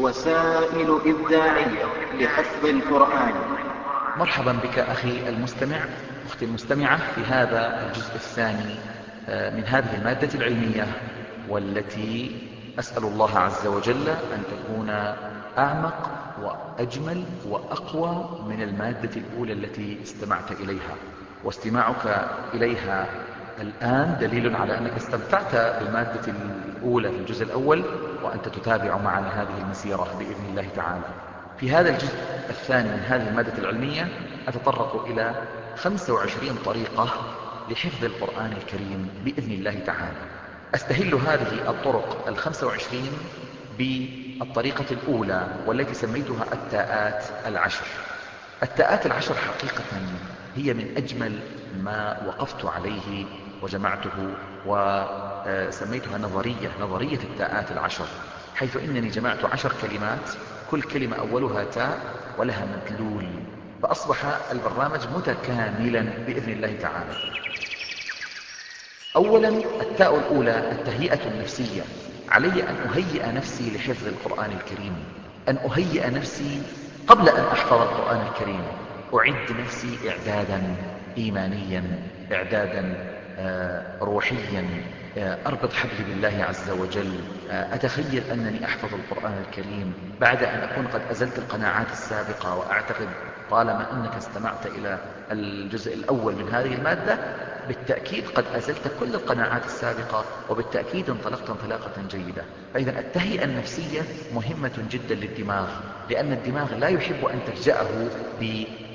وسائل إبداعية لحفظ القرآن. مرحبا بك أخي المستمع أختي المستمعة في هذا الجزء الثاني آه، من هذه المادة العلمية والتي أسأل الله عز وجل أن تكون أعمق وأجمل وأقوى من المادة الأولى التي استمعت إليها واستماعك إليها الآن دليل على أنك استمتعت بالمادة الأولى في الجزء الأول وأنت تتابع معنا هذه المسيرة بإذن الله تعالى. في هذا الجزء الثاني من هذه المادة العلمية أتطرق إلى 25 طريقة لحفظ القرآن الكريم بإذن الله تعالى. أستهل هذه الطرق الخمسة وعشرين بالطريقة الأولى والتي سميتها التاءات العشر. التاءات العشر حقيقة هي من أجمل ما وقفت عليه وجمعته وسميتها نظرية نظرية التاءات العشر حيث إنني جمعت عشر كلمات كل كلمة أولها تاء ولها مدلول فأصبح البرنامج متكاملا بإذن الله تعالى. أولا التاء الأولى التهيئة النفسية. علي أن أهيئ نفسي لحفظ القرآن الكريم. أن أهيئ نفسي قبل أن أحفظ القرآن الكريم. أعد نفسي إعدادا إيمانيا إعدادا روحيا آه، أربط حبلي بالله عز وجل. آه، أتخيل أنني أحفظ القرآن الكريم بعد أن أكون قد أزلت القناعات السابقة وأعتقد طالما أنك استمعت إلى الجزء الأول من هذه المادة بالتأكيد قد أزلت كل القناعات السابقة وبالتأكيد انطلقت انطلاقة جيدة. فإذا التهيئة النفسية مهمة جدا للدماغ لأن الدماغ لا يحب أن تفجأه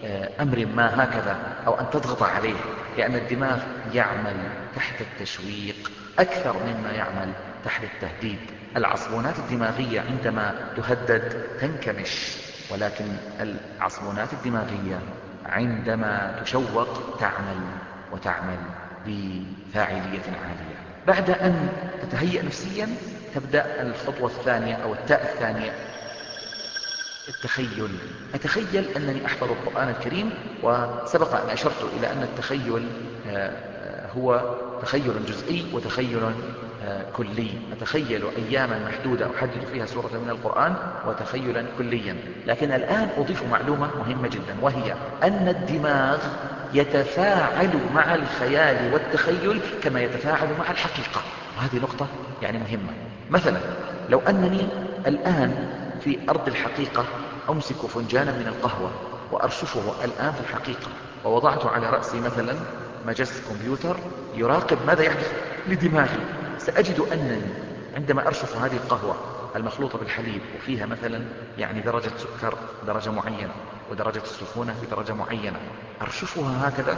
بأمر ما هكذا أو أن تضغط عليه لأن الدماغ يعمل تحت التشويق أكثر مما يعمل تحت التهديد. العصبونات الدماغية عندما تهدد تنكمش ولكن العصبونات الدماغية عندما تشوق تعمل وتعمل بفاعلية عالية. بعد أن تتهيأ نفسيا تبدأ الخطوة الثانية أو التاء الثانية. التخيل. أتخيل أنني أحفظ القرآن الكريم وسبق أن أشرت إلى أن التخيل آه، هو تخيل جزئي وتخيل آه، كلي. أتخيل أياما محدودة أحدد فيها سورة من القرآن وتخيلا كليا. لكن الآن أضيف معلومة مهمة جدا وهي أن الدماغ يتفاعل مع الخيال والتخيل كما يتفاعل مع الحقيقة. وهذه نقطة يعني مهمة. مثلا لو أنني الآن في أرض الحقيقة أمسك فنجانا من القهوة وأرشفه الآن في الحقيقة. ووضعت على رأسي مثلا مجس كمبيوتر يراقب ماذا يحدث لدماغي. سأجد أنني عندما أرشف هذه القهوة المخلوطة بالحليب وفيها مثلا يعني درجة سكر درجة معينة ودرجة السخونة بدرجة معينة. أرشفها هكذا.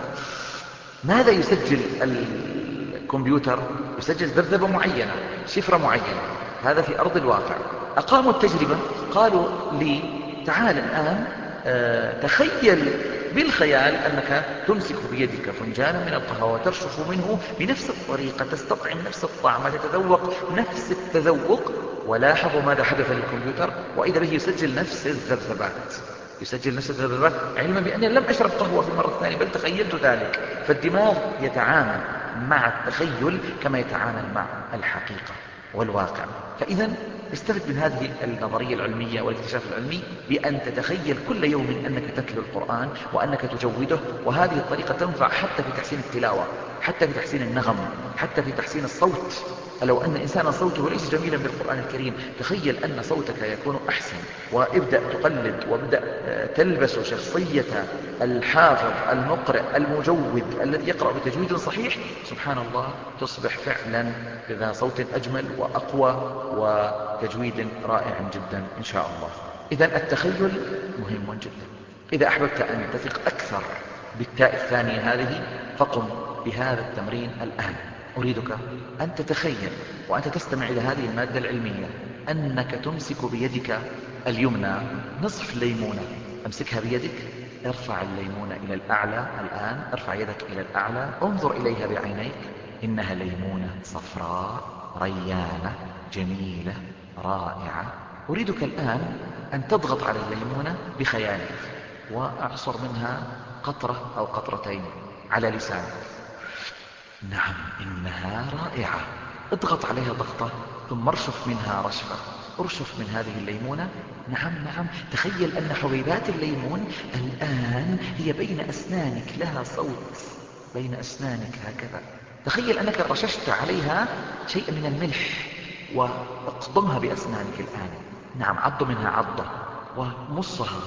ماذا يسجل الكمبيوتر؟ يسجل ذبذبة معينة شفرة معينة. هذا في أرض الواقع. أقاموا التجربة قالوا لي تعال الآن آه، تخيل بالخيال أنك تمسك بيدك فنجانا من القهوة وترشف منه بنفس الطريقة تستطعم نفس الطعم وتتذوق نفس التذوق. ولاحظوا ماذا حدث للكمبيوتر وإذا به يسجل نفس الذبذبات. يسجل نفس الذبذبات علما بأني لم أشرب قهوة في المرة الثانية بل تخيلت ذلك. فالدماغ يتعامل مع التخيل كما يتعامل مع الحقيقة والواقع. فإذا استفد من هذه النظرية العلمية والاكتشاف العلمي بأن تتخيل كل يوم أنك تتلو القرآن وأنك تجوده وهذه الطريقة تنفع حتى في تحسين التلاوة حتى في تحسين النغم حتى في تحسين الصوت. لو أن إنسانا صوته ليس جميلا بالقرآن الكريم تخيل أن صوتك يكون أحسن. وابدأ تقلد وابدأ آه، تلبس شخصية الحافظ المقرئ المجود الذي يقرأ بتجويد صحيح. سبحان الله تصبح فعلا بذا صوت أجمل وأقوى وتجويد رائع جدا إن شاء الله. إذا التخيل مهم جدا. إذا أحببت أن تثق أكثر بالتاء الثانية هذه فقم بهذا التمرين الآن. أريدك أن تتخيل وأنت تستمع إلى هذه المادة العلمية أنك تمسك بيدك اليمنى نصف ليمونة. أمسكها بيدك. ارفع الليمونة إلى الأعلى الآن. ارفع يدك إلى الأعلى. انظر إليها بعينيك. إنها ليمونة صفراء ريانة جميلة رائعة. أريدك الآن أن تضغط على الليمونة بخيالك وأعصر منها قطرة أو قطرتين على لسانك. نعم إنها رائعة. اضغط عليها ضغطة ثم ارشف منها رشفة. ارشف من هذه الليمونة. نعم نعم. تخيل أن حبيبات الليمون الآن هي بين أسنانك لها صوت. بين أسنانك هكذا. تخيل أنك رششت عليها شيء من الملح واقضمها بأسنانك الآن. نعم عض منها عضة ومصها.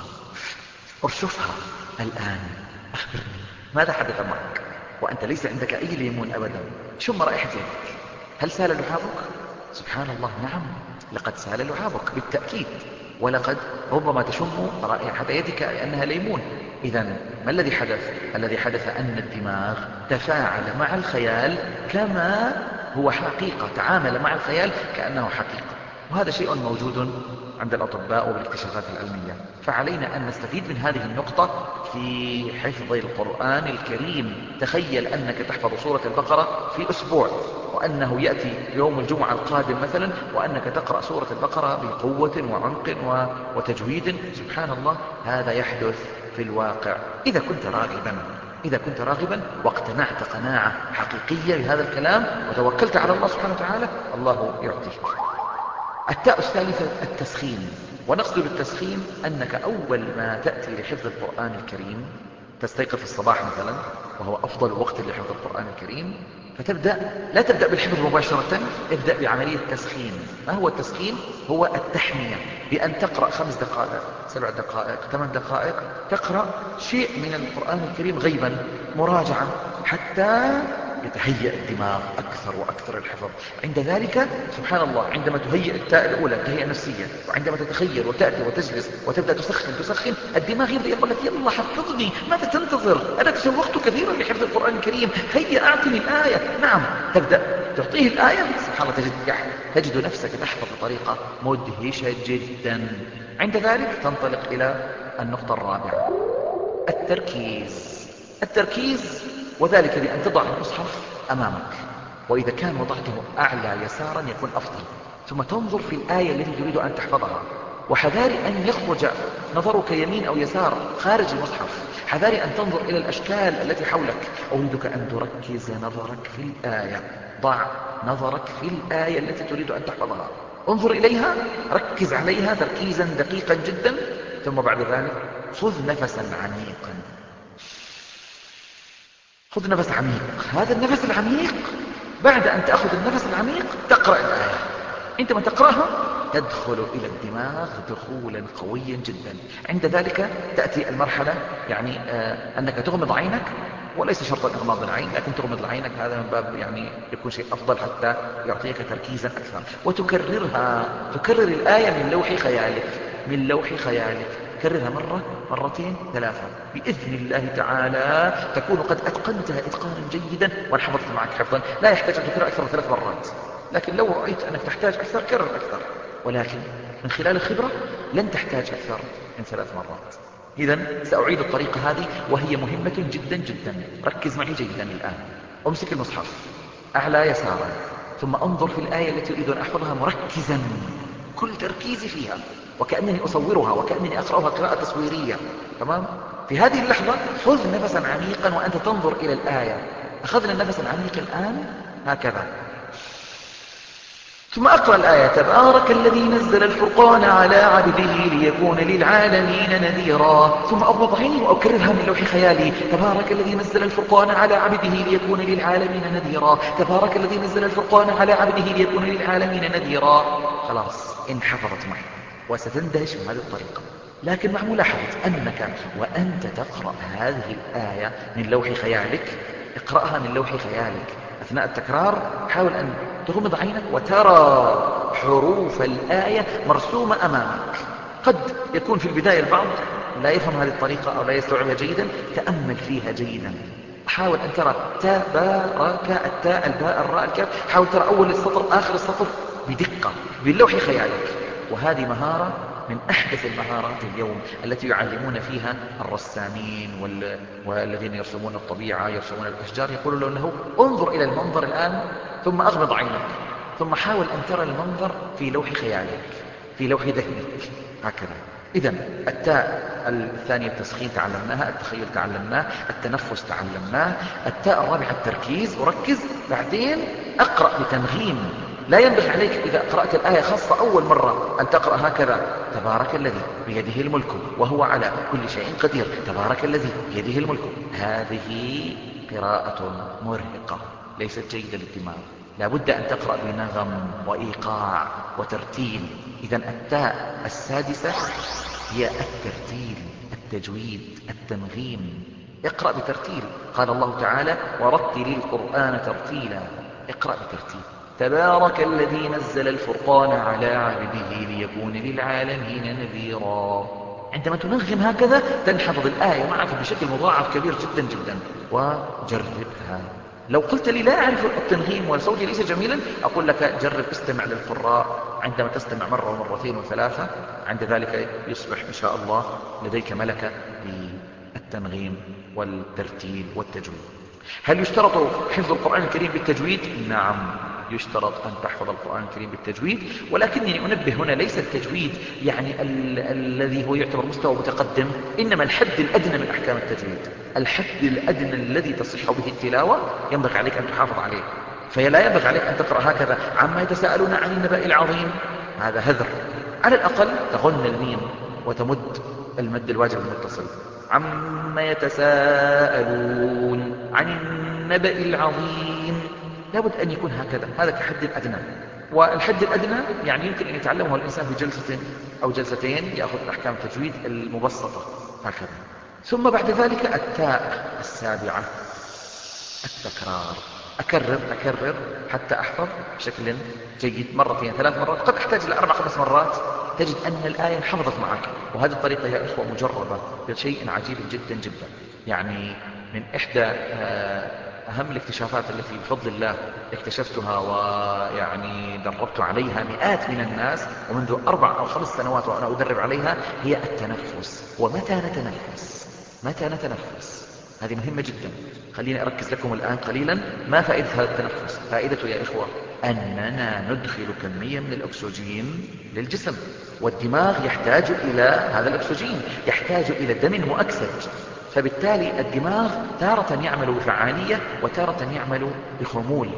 ارشفها الآن. أخبرني ماذا حدث معك؟ وأنت ليس عندك أي ليمون أبدا. شم رائحة يدك هل سال لعابك سبحان الله نعم. لقد سال لعابك بالتأكيد. ولقد ربما تشم رائحة يدك لأنها ليمون. إذا ما الذي حدث؟ الذي حدث أن الدماغ تفاعل مع الخيال كما هو حقيقة تعامل مع الخيال كأنه حقيقة. وهذا شيء موجود عند الأطباء وبالاكتشافات العلمية. فعلينا أن نستفيد من هذه النقطة في حفظ القرآن الكريم. تخيل أنك تحفظ سورة البقرة في أسبوع وأنه يأتي يوم الجمعة القادم مثلا وأنك تقرأ سورة البقرة بقوة وعمق وتجويد. سبحان الله هذا يحدث في الواقع. إذا كنت راغبا إذا كنت راغبا واقتنعت قناعة حقيقية بهذا الكلام وتوكلت على الله سبحانه وتعالى الله يعطيك. التاء الثالثة التسخين. ونقصد بالتسخين أنك أول ما تأتي لحفظ القرآن الكريم تستيقظ في الصباح مثلا وهو أفضل وقت لحفظ القرآن الكريم فتبدأ لا تبدأ بالحفظ مباشرة ابدأ بعملية تسخين ما هو التسخين؟ هو التحمية بأن تقرأ خمس دقائق سبع دقائق ثمان دقائق تقرأ شيء من القرآن الكريم غيبا مراجعة حتى يتهيأ الدماغ أكثر وأكثر الحفظ. عند ذلك سبحان الله عندما تهيئ التاء الأولى تهيئة نفسية وعندما تتخيل وتأتي وتجلس وتبدأ تسخن تسخن الدماغ يبدأ يقول لك يلا حفظني ماذا تنتظر؟ أنا تشوقت كثيرا لحفظ القرآن الكريم هيا أعطني الآية. نعم تبدأ تعطيه الآية سبحان الله تجد, تجد نفسك تحفظ بطريقة مدهشة جدا. عند ذلك تنطلق إلى النقطة الرابعة التركيز. التركيز وذلك بأن تضع المصحف أمامك. وإذا كان وضعته أعلى يسارا يكون أفضل. ثم تنظر في الآية التي تريد أن تحفظها. وحذار أن يخرج نظرك يمين أو يسار خارج المصحف. حذار أن تنظر إلى الأشكال التي حولك. أريدك أن تركز نظرك في الآية. ضع نظرك في الآية التي تريد أن تحفظها. انظر إليها. ركز عليها تركيزا دقيقا جدا. ثم بعد ذلك خذ نفسا عميقا. خذ نفس عميق هذا النفس العميق بعد أن تأخذ النفس العميق تقرأ الآية. عندما تقرأها تدخل إلى الدماغ دخولا قويا جدا. عند ذلك تأتي المرحلة يعني آه أنك تغمض عينك وليس شرطا إغماض العين لكن تغمض عينك هذا من باب يعني يكون شيء أفضل حتى يعطيك تركيزا أكثر. وتكررها تكرر الآية من لوح خيالك من لوح خيالك. كررها مرة مرتين ثلاثة. بإذن الله تعالى تكون قد أتقنتها إتقانا جيدا وأنا حفظت معك حفظا. لا يحتاج أن تكرر أكثر من ثلاث مرات. لكن لو رأيت أنك تحتاج أكثر كرر أكثر. ولكن من خلال الخبرة لن تحتاج أكثر من ثلاث مرات. إذا سأعيد الطريقة هذه وهي مهمة جدا جدا. ركز معي جيدا الآن. أمسك المصحف. أعلى يسارا. ثم أنظر في الآية التي أريد أن أحفظها مركزا. كل تركيزي فيها. وكأنني أصورها وكأنني أقرأها قراءة تصويرية. تمام؟ في هذه اللحظة خذ نفسا عميقا وأنت تنظر إلى الآية. أخذنا النفس العميق الآن؟ هكذا. ثم أقرأ الآية. تبارك الذي نزل الفرقان على عبده ليكون للعالمين نذيرا. ثم أغمض عيني وأكررها من لوح خيالي. تبارك الذي نزل الفرقان على عبده ليكون للعالمين نذيرا. تبارك الذي نزل الفرقان على عبده ليكون للعالمين نذيرا. خلاص انحفظت معي. وستندهش من هذه الطريقة. لكن مع ملاحظة أنك وأنت تقرأ هذه الآية من لوح خيالك اقرأها من لوح خيالك. أثناء التكرار حاول أن تغمض عينك وترى حروف الآية مرسومة أمامك. قد يكون في البداية البعض لا يفهم هذه الطريقة أو لا يستوعبها جيدا تأمل فيها جيدا. حاول أن ترى كاء التاء الباء الراء الكاف. حاول ترى أول السطر آخر السطر بدقة باللوح خيالك. وهذه مهارة من أحدث المهارات اليوم التي يعلمون فيها الرسامين وال... والذين يرسمون الطبيعة يرسمون الأشجار. يقولون له انظر إلى المنظر الآن ثم أغمض عينك ثم حاول أن ترى المنظر في لوح خيالك في لوح ذهنك. هكذا. إذا التاء الثانية التسخين تعلمناها التخيل تعلمناه التنفس تعلمناه التاء الرابعة التركيز. وركز بعدين أقرأ بتنغيم. لا ينبغي عليك إذا قرأت الآية خاصة أول مرة أن تقرأ هكذا. تبارك الذي بيده الملك وهو على كل شيء قدير. تبارك الذي بيده الملك. هذه قراءة مرهقة ليست جيدة للدماغ. لابد أن تقرأ بنغم وإيقاع وترتيل. إذا التاء السادسة هي الترتيل التجويد التنغيم اقرأ بترتيل. قال الله تعالى ورتل القرآن ترتيلا. اقرأ بترتيل. تبارك الذي نزل الفرقان على عبده ليكون للعالمين نذيرا. عندما تنغم هكذا تنحفظ الآية معك بشكل مضاعف كبير جدا جدا. وجربها. لو قلت لي لا أعرف التنغيم وصوتي ليس جميلا أقول لك جرب استمع للقراء. عندما تستمع مرة ومرتين وثلاثة عند ذلك يصبح إن شاء الله لديك ملكة بالتنغيم والترتيل والتجويد. هل يشترط حفظ القرآن الكريم بالتجويد؟ نعم. يشترط أن تحفظ القرآن الكريم بالتجويد ولكنني أنبه هنا ليس التجويد يعني ال الذي هو يعتبر مستوى متقدم إنما الحد الأدنى من أحكام التجويد. الحد الأدنى الذي تصح به التلاوة ينبغي عليك أن تحافظ عليه. فلا ينبغي عليك أن تقرأ هكذا عما يتساءلون عن النبأ العظيم. هذا هذر. على الأقل تغن الميم وتمد المد الواجب المتصل. عما يتساءلون عن النبأ العظيم. لابد أن يكون هكذا. هذا كحد الأدنى. والحد الأدنى يعني يمكن أن يتعلمه الإنسان في جلسة أو جلستين يأخذ أحكام التجويد المبسطة هكذا. ثم بعد ذلك التاء السابعة التكرار. أكرر أكرر حتى أحفظ بشكل جيد مرتين ثلاث مرات. قد أحتاج إلى أربع خمس مرات. تجد أن الآية انحفظت معك. وهذه الطريقة يا إخوة مجربة بشيء عجيب جدا جدا. يعني من إحدى آه، أهم الاكتشافات التي بفضل الله اكتشفتها ويعني دربت عليها مئات من الناس ومنذ أربع أو خمس سنوات وأنا أدرب عليها هي التنفس. ومتى نتنفس؟ متى نتنفس؟ هذه مهمة جدا. خليني أركز لكم الآن قليلا. ما فائدة هذا التنفس؟ فائدته يا إخوة أننا ندخل كمية من الأكسجين للجسم والدماغ يحتاج إلى هذا الأكسجين يحتاج إلى دم مؤكسج فبالتالي الدماغ تارة يعمل بفعالية وتارة يعمل بخمول.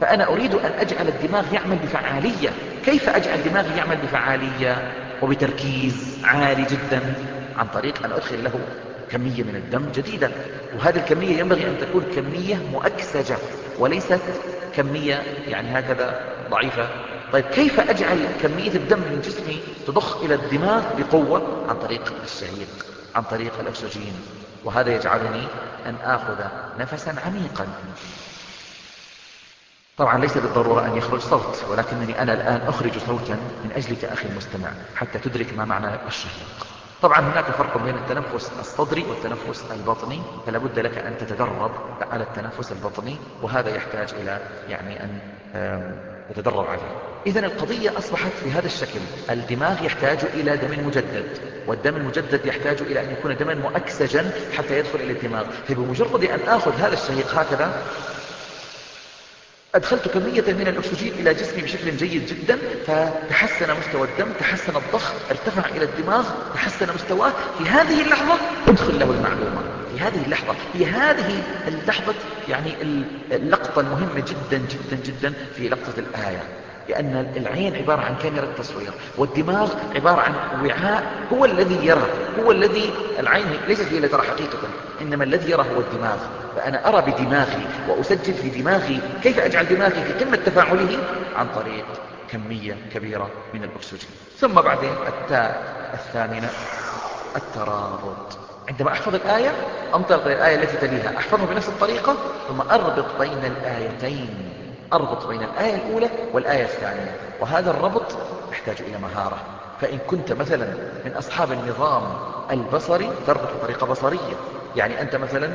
فأنا أريد أن أجعل الدماغ يعمل بفعالية. كيف أجعل دماغي يعمل بفعالية؟ وبتركيز عالي جدا عن طريق أن أدخل له كمية من الدم جديدة وهذه الكمية ينبغي أن تكون كمية مؤكسجة وليست كمية يعني هكذا ضعيفة. طيب كيف أجعل كمية الدم من جسمي تضخ إلى الدماغ بقوة عن طريق الشهيق عن طريق الأكسجين؟ وهذا يجعلني أن آخذ نفسا عميقا. طبعا ليس بالضرورة أن يخرج صوت ولكنني أنا الآن أخرج صوتا من أجلك أخي المستمع حتى تدرك ما معنى الشهيق. طبعا هناك فرق بين التنفس الصدري والتنفس البطني فلا بد لك أن تتدرب على التنفس البطني وهذا يحتاج إلى يعني أن تتدرب عليه. إذا القضية أصبحت في هذا الشكل. الدماغ يحتاج إلى دم مجدد والدم المجدد يحتاج إلى أن يكون دما مؤكسجا حتى يدخل إلى الدماغ. فبمجرد أن آخذ هذا الشهيق هكذا أدخلت كمية من الأكسجين إلى جسمي بشكل جيد جدا فتحسن مستوى الدم تحسن الضغط ارتفع إلى الدماغ تحسن مستواه في هذه اللحظة ادخل له المعلومة. في هذه اللحظة في هذه اللحظة يعني اللقطة المهمة جدا جدا جدا في لقطة الآية. لأن العين عبارة عن كاميرا تصوير والدماغ عبارة عن وعاء هو الذي يرى هو الذي العين ليست هي التي ترى حقيقة إنما الذي يرى هو الدماغ. فأنا أرى بدماغي وأسجل في دماغي كيف أجعل دماغي في قمة تفاعله عن طريق كمية كبيرة من الأكسجين. ثم بعدين التاء الثامنة الترابط. عندما أحفظ الآية أنطلق للآية التي تليها. أحفظها بنفس الطريقة ثم أربط بين الآيتين. أربط بين الآية الأولى والآية الثانية. وهذا الربط يحتاج إلى مهارة. فإن كنت مثلا من أصحاب النظام البصري تربط بطريقة بصرية. يعني أنت مثلا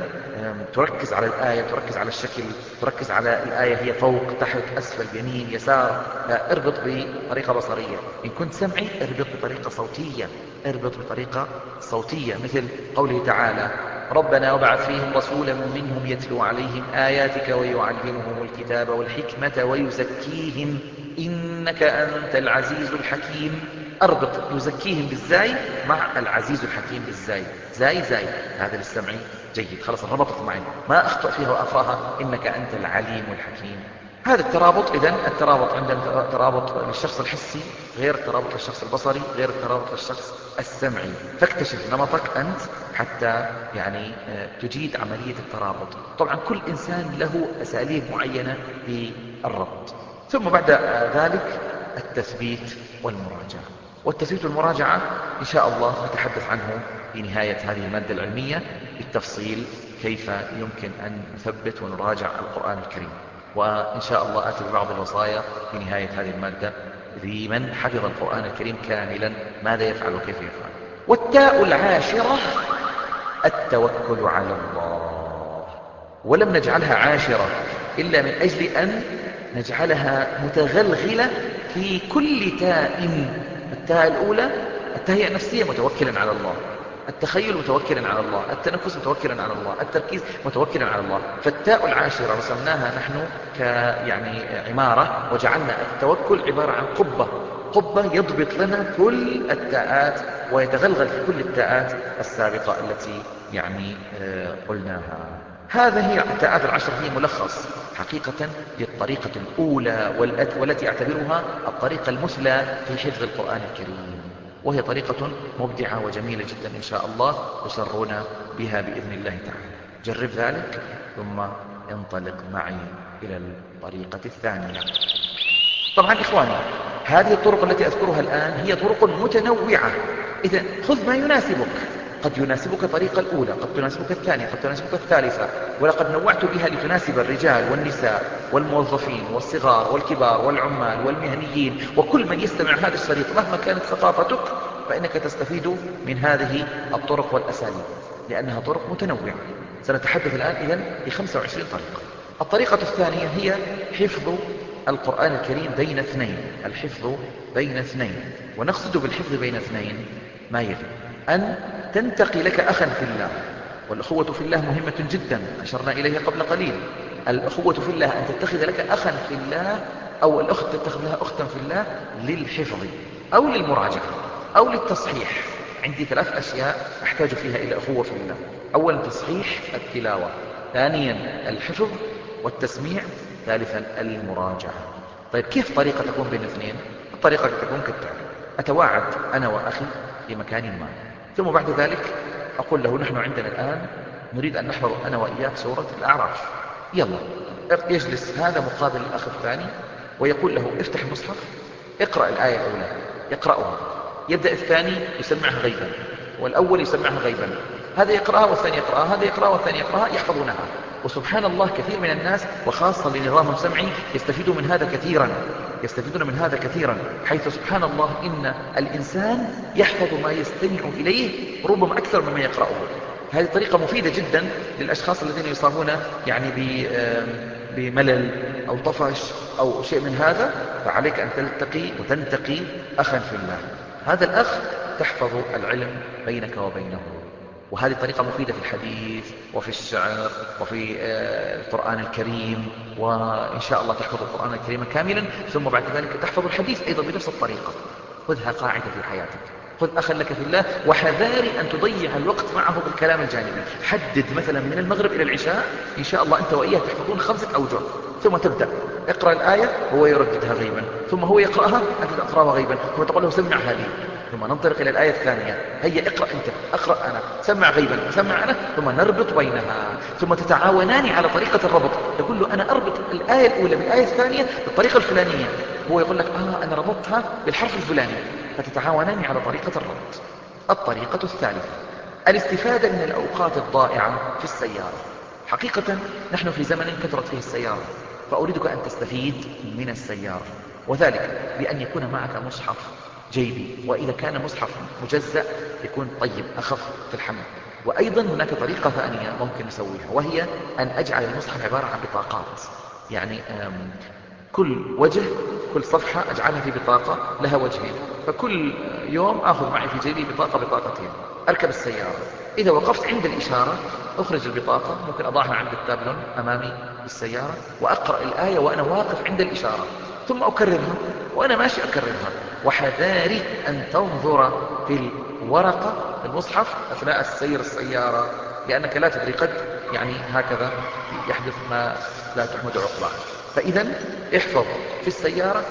تركز على الآية تركز على الشكل تركز على الآية هي فوق تحت أسفل يمين يسار. اربط بطريقة بصرية. إن كنت سمعي اربط بطريقة صوتية. اربط بطريقة صوتية. مثل قوله تعالى ربنا وابعث فيهم رسولا منهم يتلو عليهم آياتك ويعلمهم الكتاب والحكمة ويزكيهم إنك أنت العزيز الحكيم. أربط يزكيهم بالزاي مع العزيز الحكيم بالزاي. زاي زاي. هذا للسمع جيد. خلاص ربطت معي. ما أخطأ فيها وأقراها إنك أنت العليم الحكيم. هذا الترابط إذا الترابط عندنا ترابط للشخص الحسي غير الترابط للشخص البصري غير الترابط للشخص السمعي. فاكتشف نمطك أنت حتى يعني آه، تجيد عملية الترابط. طبعا كل إنسان له أساليب معينة للربط ثم بعد ذلك التثبيت والمراجعة. والتثبيت والمراجعة إن شاء الله نتحدث عنه في نهاية هذه المادة العلمية بالتفصيل كيف يمكن أن نثبت ونراجع القرآن الكريم. وإن شاء الله آتي ببعض الوصايا في نهاية هذه المادة لمن حفظ القرآن الكريم كاملا ماذا يفعل وكيف يفعل. والتاء العاشرة التوكل على الله. ولم نجعلها عاشرة إلا من أجل أن نجعلها متغلغلة في كل تاء التاء الأولى التهيئة النفسية متوكلا على الله التخيل متوكلا على الله التنفس متوكلا على الله التركيز متوكلا على الله. فالتاء العاشرة رسمناها نحن ك يعني عمارة وجعلنا التوكل عبارة عن قبة. قبة يضبط لنا كل التاءات ويتغلغل في كل التاءات السابقة التي يعني آه، قلناها. هذه هي التاءات العشر هي ملخص حقيقة للطريقة الأولى والتي أعتبرها الطريقة المثلى في حفظ القرآن الكريم. وهي طريقة مبدعة وجميلة جدا إن شاء الله تسرون بها بإذن الله تعالى. جرب ذلك ثم انطلق معي إلى الطريقة الثانية. طبعا إخواني هذه الطرق التي أذكرها الآن هي طرق متنوعة. إذا خذ ما يناسبك. قد يناسبك الطريقة الأولى قد تناسبك الثانية قد تناسبك الثالثة ولقد نوعت بها لتناسب الرجال والنساء والموظفين والصغار والكبار والعمال والمهنيين وكل من يستمع هذا الشريط مهما كانت ثقافتك فإنك تستفيد من هذه الطرق والأساليب لأنها طرق متنوعة. سنتحدث الآن إذن ب 25 طريقة. الطريقة الثانية هي حفظ القرآن الكريم بين اثنين الحفظ بين اثنين ونقصد بالحفظ بين اثنين ما يلي. أن تنتقي لك أخا في الله. والأخوة في الله مهمة جدا أشرنا إليها قبل قليل. الأخوة في الله أن تتخذ لك أخا في الله أو الأخت تتخذ لها أختا في الله للحفظ أو للمراجعة أو للتصحيح. عندي ثلاث أشياء أحتاج فيها إلى أخوة في الله. أولا تصحيح التلاوة ثانيا الحفظ والتسميع ثالثا المراجعة. طيب كيف طريقة تكون بين الاثنين الطريقة تكون كالتالي. أتواعد أنا وأخي في مكان ما. ثم بعد ذلك أقول له نحن عندنا الآن نريد أن نحفظ أنا وإياك سورة الأعراف. يلا يجلس هذا مقابل الأخ الثاني ويقول له افتح المصحف اقرأ الآية الأولى يقرأها يبدأ الثاني يسمعها غيبا والأول يسمعها غيبا. هذا يقرأها والثاني يقرأها هذا يقرأها والثاني يقرأها يحفظونها. وسبحان الله كثير من الناس وخاصة لنظام سمعي يستفيدوا من هذا كثيرا يستفيدون من هذا كثيرا حيث سبحان الله إن الإنسان يحفظ ما يستمع إليه ربما أكثر مما يقرأه. هذه طريقة مفيدة جدا للأشخاص الذين يصابون يعني بملل أو طفش أو شيء من هذا فعليك أن تلتقي وتنتقي أخا في الله. هذا الأخ تحفظ العلم بينك وبينه. وهذه طريقة مفيدة في الحديث وفي الشعر وفي آه، القرآن الكريم وإن شاء الله تحفظ القرآن الكريم كاملا ثم بعد ذلك تحفظ الحديث أيضا بنفس الطريقة. خذها قاعدة في حياتك. خذ أخا لك في الله وحذاري أن تضيع الوقت معه بالكلام الجانبي. حدد مثلا من المغرب إلى العشاء إن شاء الله أنت وإياه تحفظون خمسة أوجه. ثم تبدأ. اقرأ الآية هو يرددها غيبا. ثم هو يقرأها أنت تقرأها غيبا. ثم تقول له سمع هذه. ثم ننطلق إلى الآية الثانية. هيا اقرأ أنت أقرأ أنا سمع غيبا سمع أنا ثم نربط بينها ثم تتعاونان على طريقة الربط. تقول له أنا أربط الآية الأولى بالآية الثانية بالطريقة الفلانية. هو يقول لك آه أنا ربطتها بالحرف الفلاني. فتتعاونان على طريقة الربط. الطريقة الثالثة الاستفادة من الأوقات الضائعة في السيارة. حقيقة نحن في زمن كثرت فيه السيارة فأريدك أن تستفيد من السيارة وذلك بأن يكون معك مصحف. جيبي وإذا كان مصحف مجزأ يكون طيب أخف في الحمل. وأيضا هناك طريقة ثانية ممكن نسويها وهي أن أجعل المصحف عبارة عن بطاقات. يعني كل وجه كل صفحة أجعلها في بطاقة لها وجهين. فكل يوم أخذ معي في جيبي بطاقة بطاقتين. أركب السيارة. إذا وقفت عند الإشارة أخرج البطاقة. ممكن أضعها عند التابلون أمامي بالسيارة وأقرأ الآية وأنا واقف عند الإشارة. ثم أكررها. وأنا ماشي أكررها وحذاري أن تنظر في الورقة في المصحف أثناء السير السيارة لأنك لا تدري قد يعني هكذا يحدث ما لا تحمد عقباه. فإذا احفظ في السيارة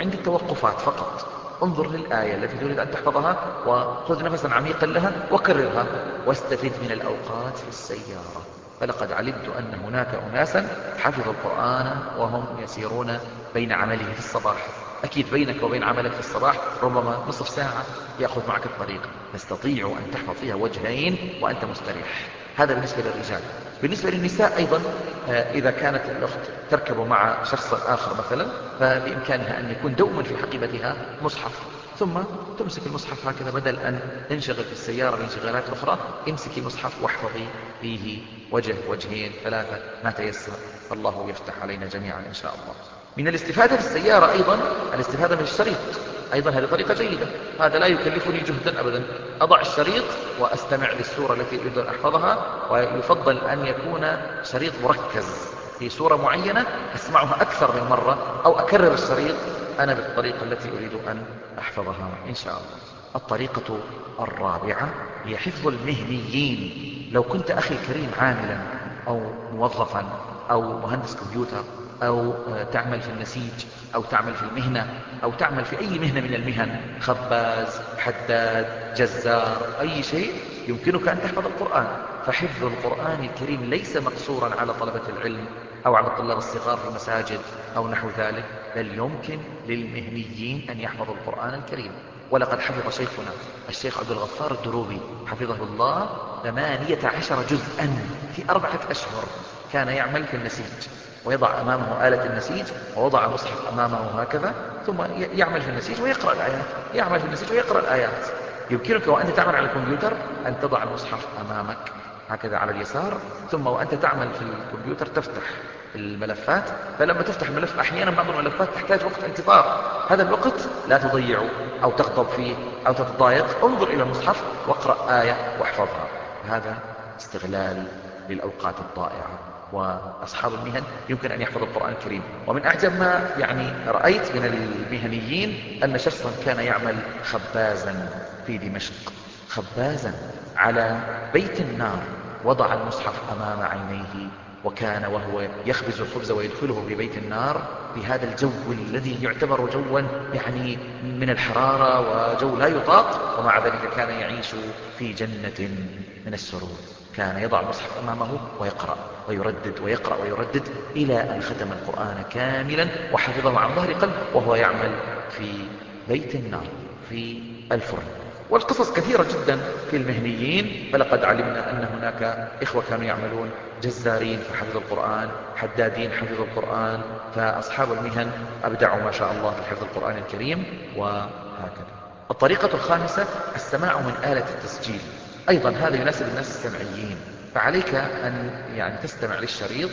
عند التوقفات فقط. انظر للآية التي تريد أن تحفظها وخذ نفسا عميقا لها وكررها واستفد من الأوقات في السيارة. فلقد علمت أن هناك أناسا حفظوا القرآن وهم يسيرون بين عمله في الصباح. أكيد بينك وبين عملك في الصباح ربما نصف ساعة يأخذ معك الطريق. تستطيع أن تحفظ فيها وجهين وأنت مستريح. هذا بالنسبة للرجال. بالنسبة للنساء أيضا آه، إذا كانت الأخت تركب مع شخص آخر مثلا فبإمكانها أن يكون دوما في حقيبتها مصحف. ثم تمسك المصحف هكذا بدل أن تنشغل في السيارة بانشغالات أخرى امسكي مصحف واحفظي فيه وجه وجهين ثلاثة ما تيسر. الله يفتح علينا جميعا إن شاء الله. من الاستفادة في السيارة أيضا الاستفادة من الشريط أيضا هذه طريقة جيدة. هذا لا يكلفني جهدا أبدا. أضع الشريط وأستمع للسورة التي أريد أن أحفظها ويفضل أن يكون شريط مركز في سورة معينة أسمعها أكثر من مرة أو أكرر الشريط. أنا بالطريقة التي أريد أن أحفظها إن شاء الله. الطريقة الرابعة هي حفظ المهنيين. لو كنت أخي الكريم عاملا أو موظفا أو مهندس كمبيوتر أو تعمل في النسيج أو تعمل في المهنة أو تعمل في أي مهنة من المهن خباز حداد جزار أي شيء يمكنك أن تحفظ القرآن. فحفظ القرآن الكريم ليس مقصورا على طلبة العلم أو على الطلاب الصغار في المساجد أو نحو ذلك بل يمكن للمهنيين أن يحفظوا القرآن الكريم. ولقد حفظ شيخنا الشيخ عبد الغفار الدروبي حفظه الله ثمانية عشر جزءا في أربعة أشهر كان يعمل في النسيج. ويضع أمامه آلة النسيج ووضع مصحف أمامه هكذا ثم يعمل في النسيج ويقرأ الآيات يعمل في النسيج ويقرأ الآيات. يمكنك وأنت تعمل على الكمبيوتر أن تضع المصحف أمامك هكذا على اليسار ثم وأنت تعمل في الكمبيوتر تفتح الملفات فلما تفتح الملف أحيانا بعض الملفات تحتاج وقت انتظار. هذا الوقت لا تضيعه أو تغضب فيه أو تتضايق. انظر إلى المصحف واقرأ آية واحفظها. هذا استغلال للأوقات الضائعة. وأصحاب المهن يمكن أن يحفظوا القرآن الكريم. ومن أعجب ما يعني رأيت من المهنيين أن شخصا كان يعمل خبازا في دمشق. خبازا على بيت النار. وضع المصحف أمام عينيه وكان وهو يخبز الخبز ويدخله في بيت النار. في هذا الجو الذي يعتبر جوا يعني من الحرارة وجو لا يطاق. ومع ذلك كان يعيش في جنة من السرور. كان يضع المصحف أمامه ويقرأ ويردد ويقرأ ويردد إلى أن ختم القرآن كاملا وحفظه عن ظهر قلب وهو يعمل في بيت النار في الفرن. والقصص كثيرة جدا في المهنيين فلقد علمنا أن هناك إخوة كانوا يعملون جزارين فحفظوا القرآن حدادين حفظوا القرآن فأصحاب المهن أبدعوا ما شاء الله في حفظ القرآن الكريم وهكذا. الطريقة الخامسة السماع من آلة التسجيل. أيضا هذا يناسب الناس السمعيين. فعليك أن يعني تستمع للشريط.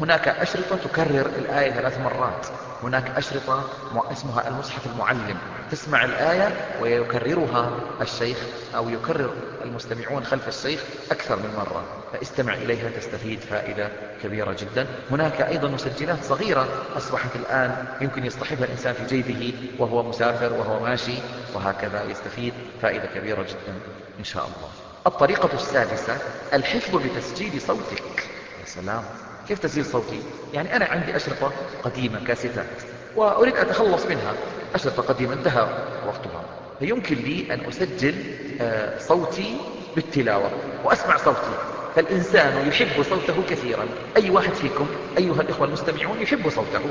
هناك أشرطة تكرر الآية ثلاث مرات. هناك أشرطة اسمها المصحف المعلم. تسمع الآية ويكررها الشيخ أو يكرر المستمعون خلف الشيخ أكثر من مرة. فاستمع إليها تستفيد فائدة كبيرة جدا. هناك أيضا مسجلات صغيرة أصبحت الآن يمكن يصطحبها الإنسان في جيبه وهو مسافر وهو ماشي وهكذا يستفيد فائدة كبيرة جدا. إن شاء الله. الطريقة السادسة الحفظ بتسجيل صوتك. يا سلام. كيف تسجيل صوتي؟ يعني أنا عندي أشرطة قديمة كاسيتات وأريد أتخلص منها. أشرطة قديمة انتهى وقتها. فيمكن لي أن أسجل آه، صوتي بالتلاوة وأسمع صوتي. فالإنسان يحب صوته كثيرا. أي واحد فيكم أيها الإخوة المستمعون يحب صوته؟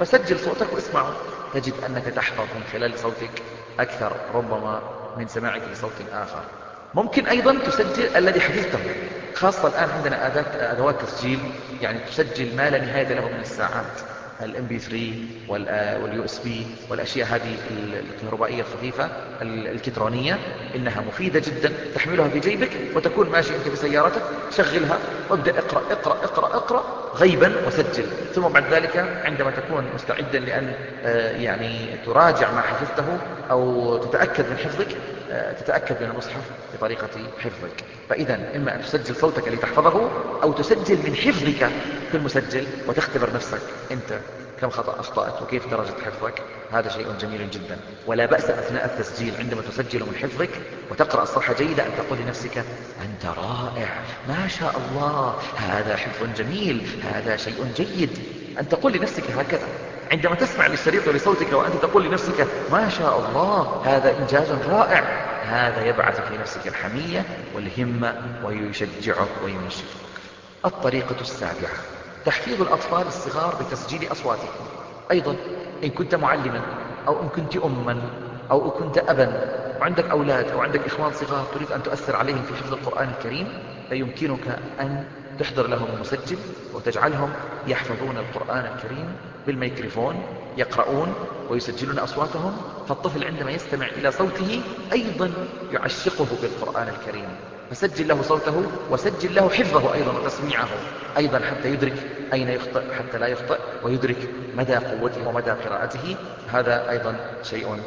فسجل صوتك واسمعه. تجد أنك تحفظ من خلال صوتك أكثر ربما من سماعك لصوت آخر. ممكن أيضا تسجل الذي حفظته خاصة الآن عندنا أدوات تسجيل يعني تسجل ما لا نهاية له من الساعات ال MP3 وال USB والأشياء هذه الكهربائية الخفيفة الإلكترونية إنها مفيدة جدا تحملها في جيبك وتكون ماشي أنت في سيارتك شغلها وابدأ اقرا اقرا اقرا اقرأ غيبا وسجل. ثم بعد ذلك عندما تكون مستعدا لأن آه، يعني تراجع ما حفظته أو تتأكد من حفظك تتأكد من المصحف بطريقة حفظك. فإذا إما أن تسجل صوتك لتحفظه أو تسجل من حفظك في المسجل وتختبر نفسك. أنت كم خطأ أخطأت وكيف درجة حفظك؟ هذا شيء جميل جدا. ولا بأس أثناء التسجيل عندما تسجل من حفظك وتقرأ الصفحة جيدة أن تقول لنفسك أنت رائع ما شاء الله هذا حفظ جميل هذا شيء جيد. أن تقول لنفسك هكذا. عندما تسمع للشريط ولصوتك وأنت تقول لنفسك ما شاء الله هذا إنجاز رائع. هذا يبعث في نفسك الحمية والهمة ويشجعك وينشطك الطريقة السابعة تحفيظ الأطفال الصغار بتسجيل أصواتهم. أيضا إن كنت معلما أو إن كنت أما أو إن كنت أبا وعندك أولاد أو عندك إخوان صغار تريد أن تؤثر عليهم في حفظ القرآن الكريم فيمكنك أن تحضر لهم المسجل وتجعلهم يحفظون القرآن الكريم بالميكروفون يقرؤون ويسجلون أصواتهم فالطفل عندما يستمع إلى صوته أيضا يعشقه بالقرآن الكريم. فسجل له صوته وسجل له حفظه أيضا وتسميعه أيضا حتى يدرك أين يخطئ حتى لا يخطئ ويدرك مدى قوته ومدى قراءته. هذا أيضا شيء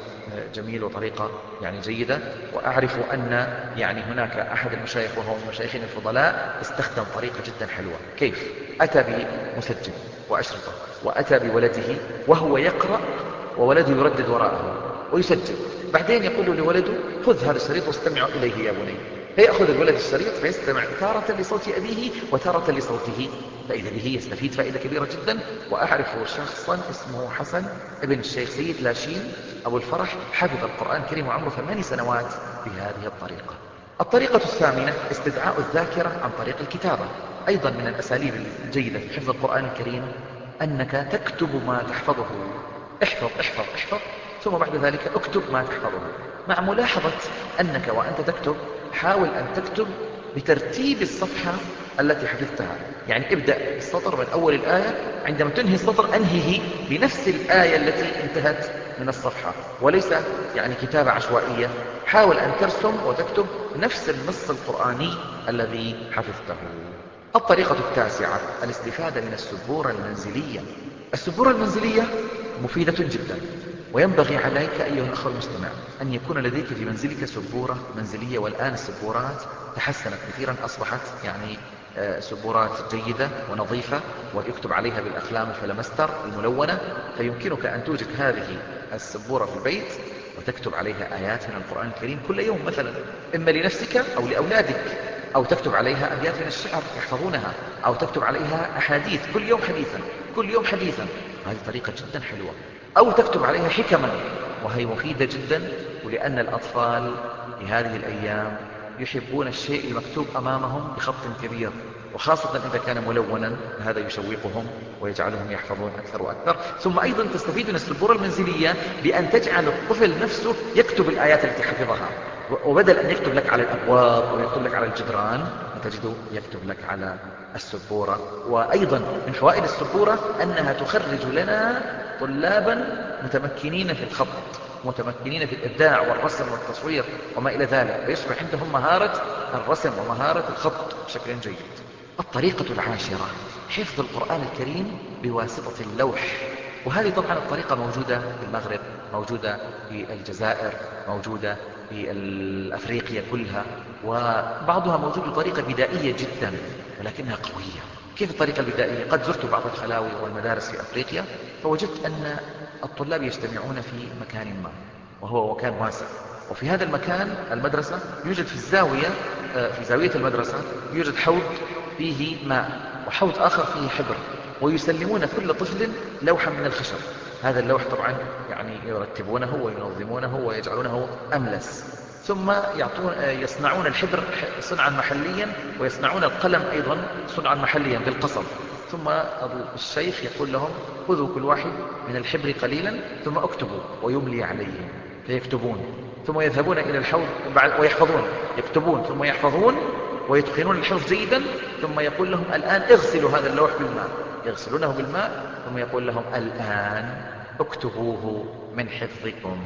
جميل وطريقة يعني جيدة. وأعرف أن يعني هناك أحد المشايخ وهو من الفضلاء استخدم طريقة جدا حلوة. كيف؟ أتى بمسجل وأشرطة. وأتى بولده وهو يقرأ وولده يردد وراءه ويسجل. بعدين يقول لولده خذ هذا الشريط واستمع إليه يا بني. فيأخذ الولد الشريط فيستمع تارة لصوت أبيه وتارة لصوته. فإذا به يستفيد فائدة كبيرة جدا. وأعرف شخصا اسمه حسن ابن الشيخ سيد لاشين أبو الفرح حفظ القرآن الكريم وعمره ثماني سنوات بهذه الطريقة. الطريقة الثامنة استدعاء الذاكرة عن طريق الكتابة. أيضا من الأساليب الجيدة في حفظ القرآن الكريم أنك تكتب ما تحفظه. احفظ احفظ احفظ. ثم بعد ذلك اكتب ما تحفظه. مع ملاحظة أنك وأنت تكتب حاول أن تكتب بترتيب الصفحة التي حفظتها. يعني ابدأ السطر من أول الآية. عندما تنهي السطر أنهيه بنفس الآية التي انتهت من الصفحة. وليس يعني كتابة عشوائية. حاول أن ترسم وتكتب نفس النص القرآني الذي حفظته. الطريقة التاسعة الاستفادة من السبورة المنزلية. السبورة المنزلية مفيدة جدا وينبغي عليك أيها الأخ المستمع أن يكون لديك في منزلك سبورة منزلية. والآن السبورات تحسنت كثيرا أصبحت يعني آه، سبورات جيدة ونظيفة ويكتب عليها بالأقلام الفلمستر الملونة. فيمكنك أن توجد هذه السبورة في البيت وتكتب عليها آيات من القرآن الكريم كل يوم مثلا إما لنفسك أو لأولادك. أو تكتب عليها أبيات من الشعر يحفظونها أو تكتب عليها أحاديث كل يوم حديثا كل يوم حديثا. هذه طريقة جدا حلوة. أو تكتب عليها حكما وهي مفيدة جدا ولأن الأطفال في هذه الأيام يحبون الشيء المكتوب أمامهم بخط كبير وخاصة إذا كان ملونا هذا يشوقهم ويجعلهم يحفظون أكثر وأكثر. ثم أيضا تستفيد من السبورة المنزلية بأن تجعل الطفل نفسه يكتب الآيات التي حفظها. وبدل أن يكتب لك على الأبواب أو يكتب لك على الجدران فتجده يكتب لك على السبورة. وأيضا من فوائد السبورة أنها تخرج لنا طلابا متمكنين في الخط متمكنين في الإبداع والرسم والتصوير وما إلى ذلك. فيصبح عندهم مهارة الرسم ومهارة الخط بشكل جيد. الطريقة العاشرة حفظ القرآن الكريم بواسطة اللوح. وهذه طبعا الطريقة موجودة في المغرب موجودة في الجزائر موجودة في أفريقيا كلها وبعضها موجود بطريقة بدائية جدا ولكنها قوية. كيف الطريقة البدائية؟ قد زرت بعض الخلاوي والمدارس في أفريقيا فوجدت أن الطلاب يجتمعون في مكان ما وهو مكان واسع. وفي هذا المكان المدرسة يوجد في الزاوية آه، في زاوية المدرسة يوجد حوض فيه ماء وحوض آخر فيه حبر ويسلمون كل طفل لوحا من الخشب. هذا اللوح طبعا يعني يرتبونه وينظمونه ويجعلونه أملس. ثم يعطون يصنعون الحبر صنعا محليا ويصنعون القلم أيضا صنعا محليا بالقصب. ثم الشيخ يقول لهم خذوا كل واحد من الحبر قليلا ثم اكتبوا. ويملي عليهم فيكتبون. ثم يذهبون إلى الحوض ويحفظون. يكتبون ثم يحفظون ويتقنون الحفظ جيدا. ثم يقول لهم الآن اغسلوا هذا اللوح بالماء. يغسلونه بالماء ثم يقول لهم الآن اكتبوه من حفظكم.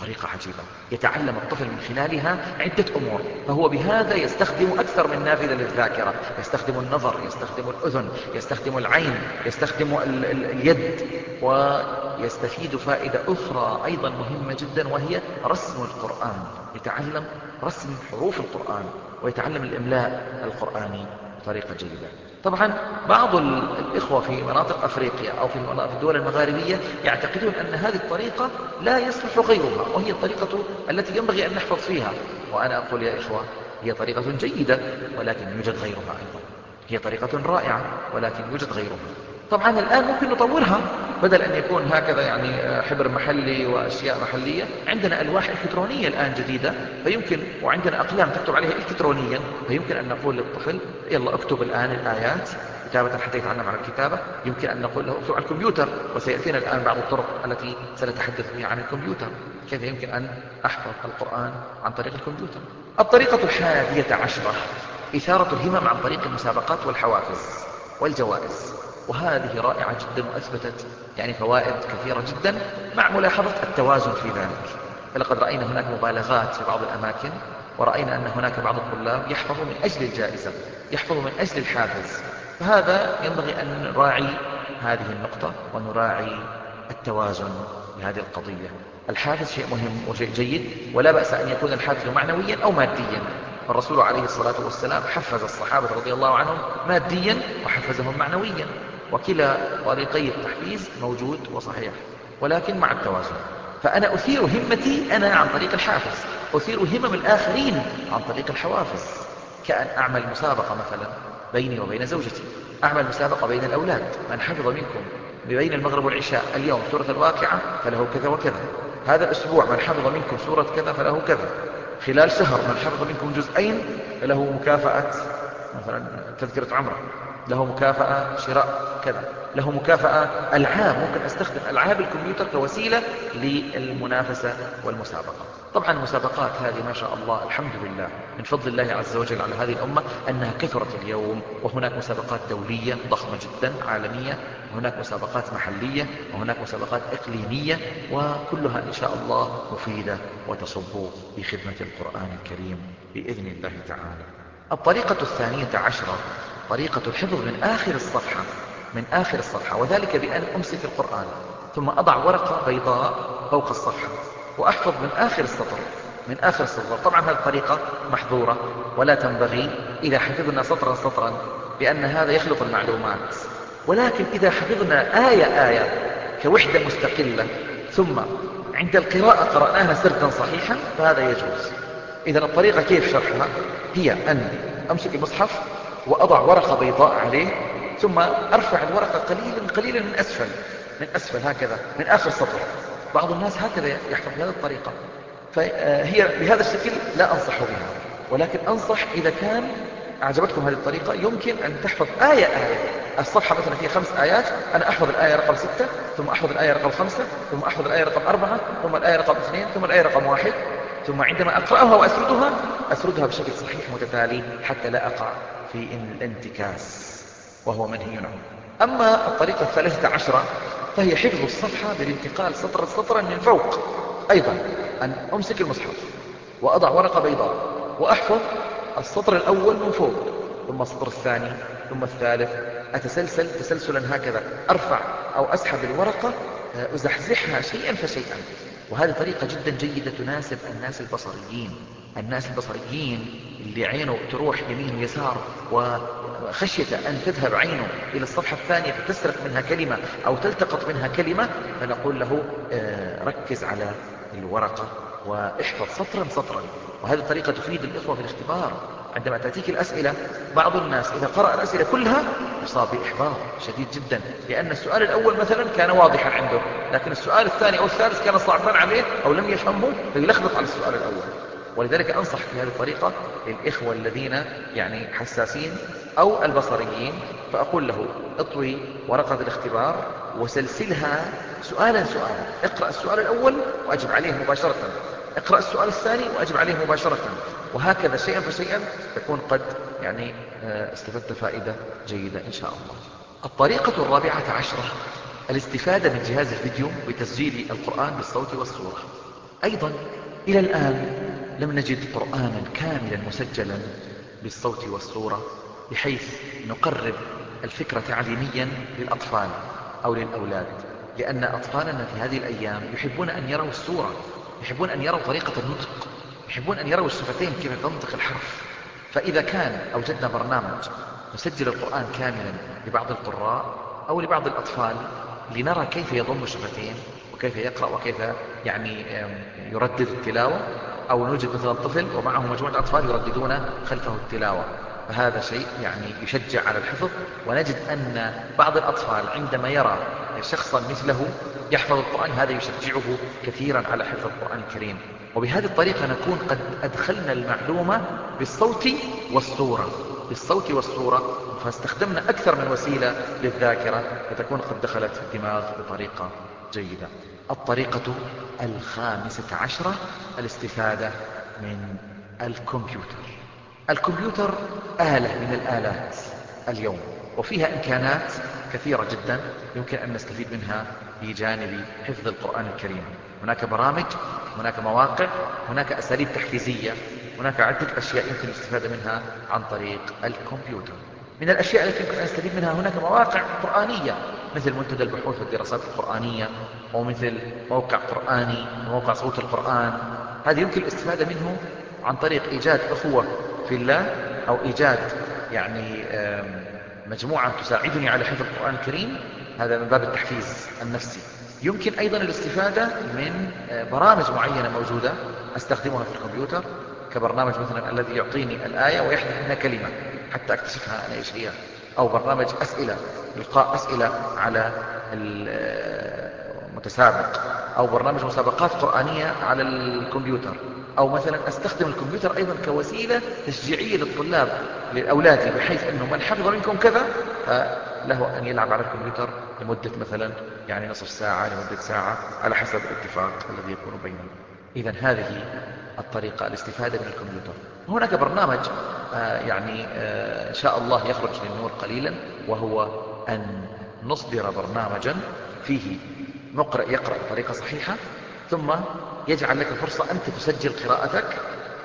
طريقة عجيبة. يتعلم الطفل من خلالها عدة أمور فهو بهذا يستخدم أكثر من نافذة للذاكرة. يستخدم النظر يستخدم الأذن يستخدم العين يستخدم ال ال اليد ويستفيد فائدة أخرى أيضا مهمة جدا وهي رسم القرآن. يتعلم رسم حروف القرآن ويتعلم الإملاء القرآني بطريقة جيدة. طبعا بعض الإخوة في مناطق أفريقيا أو في الدول المغاربية يعتقدون أن هذه الطريقة لا يصلح غيرها وهي الطريقة التي ينبغي أن نحفظ فيها. وأنا أقول يا إخوة هي طريقة جيدة ولكن يوجد غيرها أيضا. هي طريقة رائعة ولكن يوجد غيرها. طبعا الآن ممكن نطورها بدل أن يكون هكذا يعني آه، حبر محلي وأشياء محلية. عندنا ألواح إلكترونية الآن جديدة فيمكن وعندنا أقلام تكتب عليها إلكترونيا فيمكن أن نقول للطفل يلا اكتب الآن الآيات كتابة حتى يتعلم على الكتابة. يمكن أن نقول له اكتب على الكمبيوتر وسيأتينا الآن بعض الطرق التي سنتحدث فيها عن الكمبيوتر. كيف يمكن أن أحفظ القرآن عن طريق الكمبيوتر؟ الطريقة الحادية عشرة إثارة الهمم عن طريق المسابقات والحوافز والجوائز. وهذه رائعة جدا وأثبتت يعني فوائد كثيرة جدا مع ملاحظة التوازن في ذلك. فلقد رأينا هناك مبالغات في بعض الأماكن ورأينا أن هناك بعض الطلاب يحفظوا من أجل الجائزة يحفظوا من أجل الحافز. فهذا ينبغي أن نراعي هذه النقطة ونراعي التوازن لهذه القضية. الحافز شيء مهم وشيء جيد ولا بأس أن يكون الحافز معنويا أو ماديا. الرسول عليه الصلاة والسلام حفز الصحابة رضي الله عنهم ماديا وحفزهم معنويا. وكلا طريقي التحفيز موجود وصحيح ولكن مع التوازن. فأنا أثير همتي أنا عن طريق الحافز أثير همم الآخرين عن طريق الحوافز. كأن أعمل مسابقة مثلا بيني وبين زوجتي أعمل مسابقة بين الأولاد من حفظ منكم بين المغرب والعشاء اليوم سورة الواقعة فله كذا وكذا. هذا الأسبوع من حفظ منكم سورة كذا فله كذا. خلال شهر من حفظ منكم جزئين فله مكافأة مثلا تذكرة عمرة. له مكافأة شراء كذا. له مكافأة ألعاب ممكن أستخدم ألعاب الكمبيوتر كوسيلة للمنافسة والمسابقة. طبعا المسابقات هذه ما شاء الله الحمد لله من فضل الله عز وجل على هذه الأمة أنها كثرت اليوم وهناك مسابقات دولية ضخمة جدا عالمية وهناك مسابقات محلية وهناك مسابقات إقليمية وكلها إن شاء الله مفيدة وتصب في خدمة القرآن الكريم بإذن الله تعالى. الطريقة الثانية عشرة طريقة الحفظ من آخر الصفحة من آخر الصفحة وذلك بأن أمسك القرآن ثم أضع ورقة بيضاء فوق الصفحة وأحفظ من آخر السطر من آخر السطر. طبعا هذه الطريقة محظورة ولا تنبغي إذا حفظنا سطرا سطرا لأن هذا يخلط المعلومات. ولكن إذا حفظنا آية آية كوحدة مستقلة ثم عند القراءة قرأناها سردا صحيحا فهذا يجوز. إذا الطريقة كيف شرحها؟ هي أن أمسك المصحف وأضع ورقة بيضاء عليه ثم أرفع الورقة قليلا قليلا من أسفل من أسفل هكذا من آخر سطر. بعض الناس هكذا يحفظ بهذه الطريقة. فهي بهذا الشكل لا أنصح بها. ولكن أنصح إذا كان أعجبتكم هذه الطريقة يمكن أن تحفظ آية آية. الصفحة مثلا فيها خمس آيات أنا أحفظ الآية رقم ستة ثم أحفظ الآية رقم خمسة ثم أحفظ الآية رقم أربعة ثم الآية رقم اثنين ثم الآية رقم واحد ثم عندما أقرأها وأسردها أسردها بشكل صحيح متتالي حتى لا أقع. في الانتكاس وهو منهي عنه. أما الطريقة الثالثة عشرة فهي حفظ الصفحة بالانتقال سطرا سطرا من فوق. أيضا أن أمسك المصحف وأضع ورقة بيضاء وأحفظ السطر الأول من فوق ثم السطر الثاني ثم الثالث. أتسلسل تسلسلا هكذا. أرفع أو أسحب الورقة أزحزحها شيئا فشيئا. وهذه طريقة جدا جيدة تناسب الناس البصريين. الناس البصريين اللي عينه تروح يمين ويسار وخشية أن تذهب عينه إلى الصفحة الثانية فتسرق منها كلمة أو تلتقط منها كلمة فنقول له آه، ركز على الورقة واحفظ سطرا سطرا. وهذه الطريقة تفيد الإخوة في الاختبار. عندما تأتيك الأسئلة بعض الناس إذا قرأ الأسئلة كلها يصاب بإحباط شديد جدا لأن السؤال الأول مثلا كان واضحا عنده لكن السؤال الثاني أو الثالث كان صعبا عليه أو لم يفهمه فيلخبط على السؤال الأول. ولذلك أنصح في هذه الطريقة للإخوة الذين يعني حساسين أو البصريين فأقول له اطوي ورقة الاختبار وسلسلها سؤالا سؤالا. اقرأ السؤال الأول وأجب عليه مباشرة. اقرأ السؤال الثاني وأجب عليه مباشرة. وهكذا شيئا فشيئا تكون قد يعني آه، استفدت فائدة جيدة إن شاء الله. الطريقة الرابعة عشرة الاستفادة من جهاز الفيديو بتسجيل القرآن بالصوت والصورة. أيضا إلى الآن لم نجد قرآنا كاملا مسجلا بالصوت والصورة بحيث نقرب الفكرة تعليميا للأطفال أو للأولاد. لأن أطفالنا في هذه الأيام يحبون أن يروا الصورة يحبون أن يروا طريقة النطق يحبون أن يروا الشفتين كيف تنطق الحرف. فإذا كان أوجدنا برنامج نسجل القرآن كاملا لبعض القراء أو لبعض الأطفال لنرى كيف يضم الشفتين وكيف يقرأ وكيف يعني يردد التلاوة أو نوجد مثلا طفل ومعه مجموعة أطفال يرددون خلفه التلاوة. فهذا شيء يعني يشجع على الحفظ. ونجد أن بعض الأطفال عندما يرى شخصا مثله يحفظ القرآن هذا يشجعه كثيرا على حفظ القرآن الكريم. وبهذه الطريقة نكون قد أدخلنا المعلومة بالصوت والصورة. بالصوت والصورة. فاستخدمنا أكثر من وسيلة للذاكرة فتكون قد دخلت في الدماغ بطريقة جيدة. الطريقة الخامسة عشرة الاستفادة من الكمبيوتر. الكمبيوتر آلة من الآلات اليوم وفيها إمكانات كثيرة جدا يمكن أن نستفيد منها في جانب حفظ القرآن الكريم. هناك برامج هناك مواقع هناك أساليب تحفيزية هناك عدة أشياء يمكن الاستفادة منها عن طريق الكمبيوتر. من الأشياء التي يمكن أن نستفيد منها هناك مواقع قرآنية مثل منتدى البحوث والدراسات القرآنية ومثل موقع قرآني وموقع صوت القرآن. هذه يمكن الاستفادة منه عن طريق إيجاد أخوة في الله أو إيجاد يعني مجموعة تساعدني على حفظ القرآن الكريم. هذا من باب التحفيز النفسي. يمكن أيضا الاستفادة من آه، برامج معينة موجودة أستخدمها في الكمبيوتر كبرنامج مثلا الذي يعطيني الآية ويحذف منها كلمة حتى أكتشفها أنا إيش هي. أو برنامج أسئلة إلقاء أسئلة على المتسابق أو برنامج مسابقات قرآنية على الكمبيوتر. أو مثلا أستخدم الكمبيوتر أيضا كوسيلة تشجيعية للطلاب لأولادي بحيث أنه من حفظ منكم كذا فله أن يلعب على الكمبيوتر لمدة مثلا يعني نصف ساعة لمدة ساعة على حسب الاتفاق الذي يكون بيننا إذا هذه الطريقة الاستفادة من الكمبيوتر. هناك برنامج يعني آه إن شاء الله يخرج للنور قليلا وهو أن نصدر برنامجا فيه مقرئ يقرأ بطريقة صحيحة ثم يجعل لك الفرصة أنت تسجل قراءتك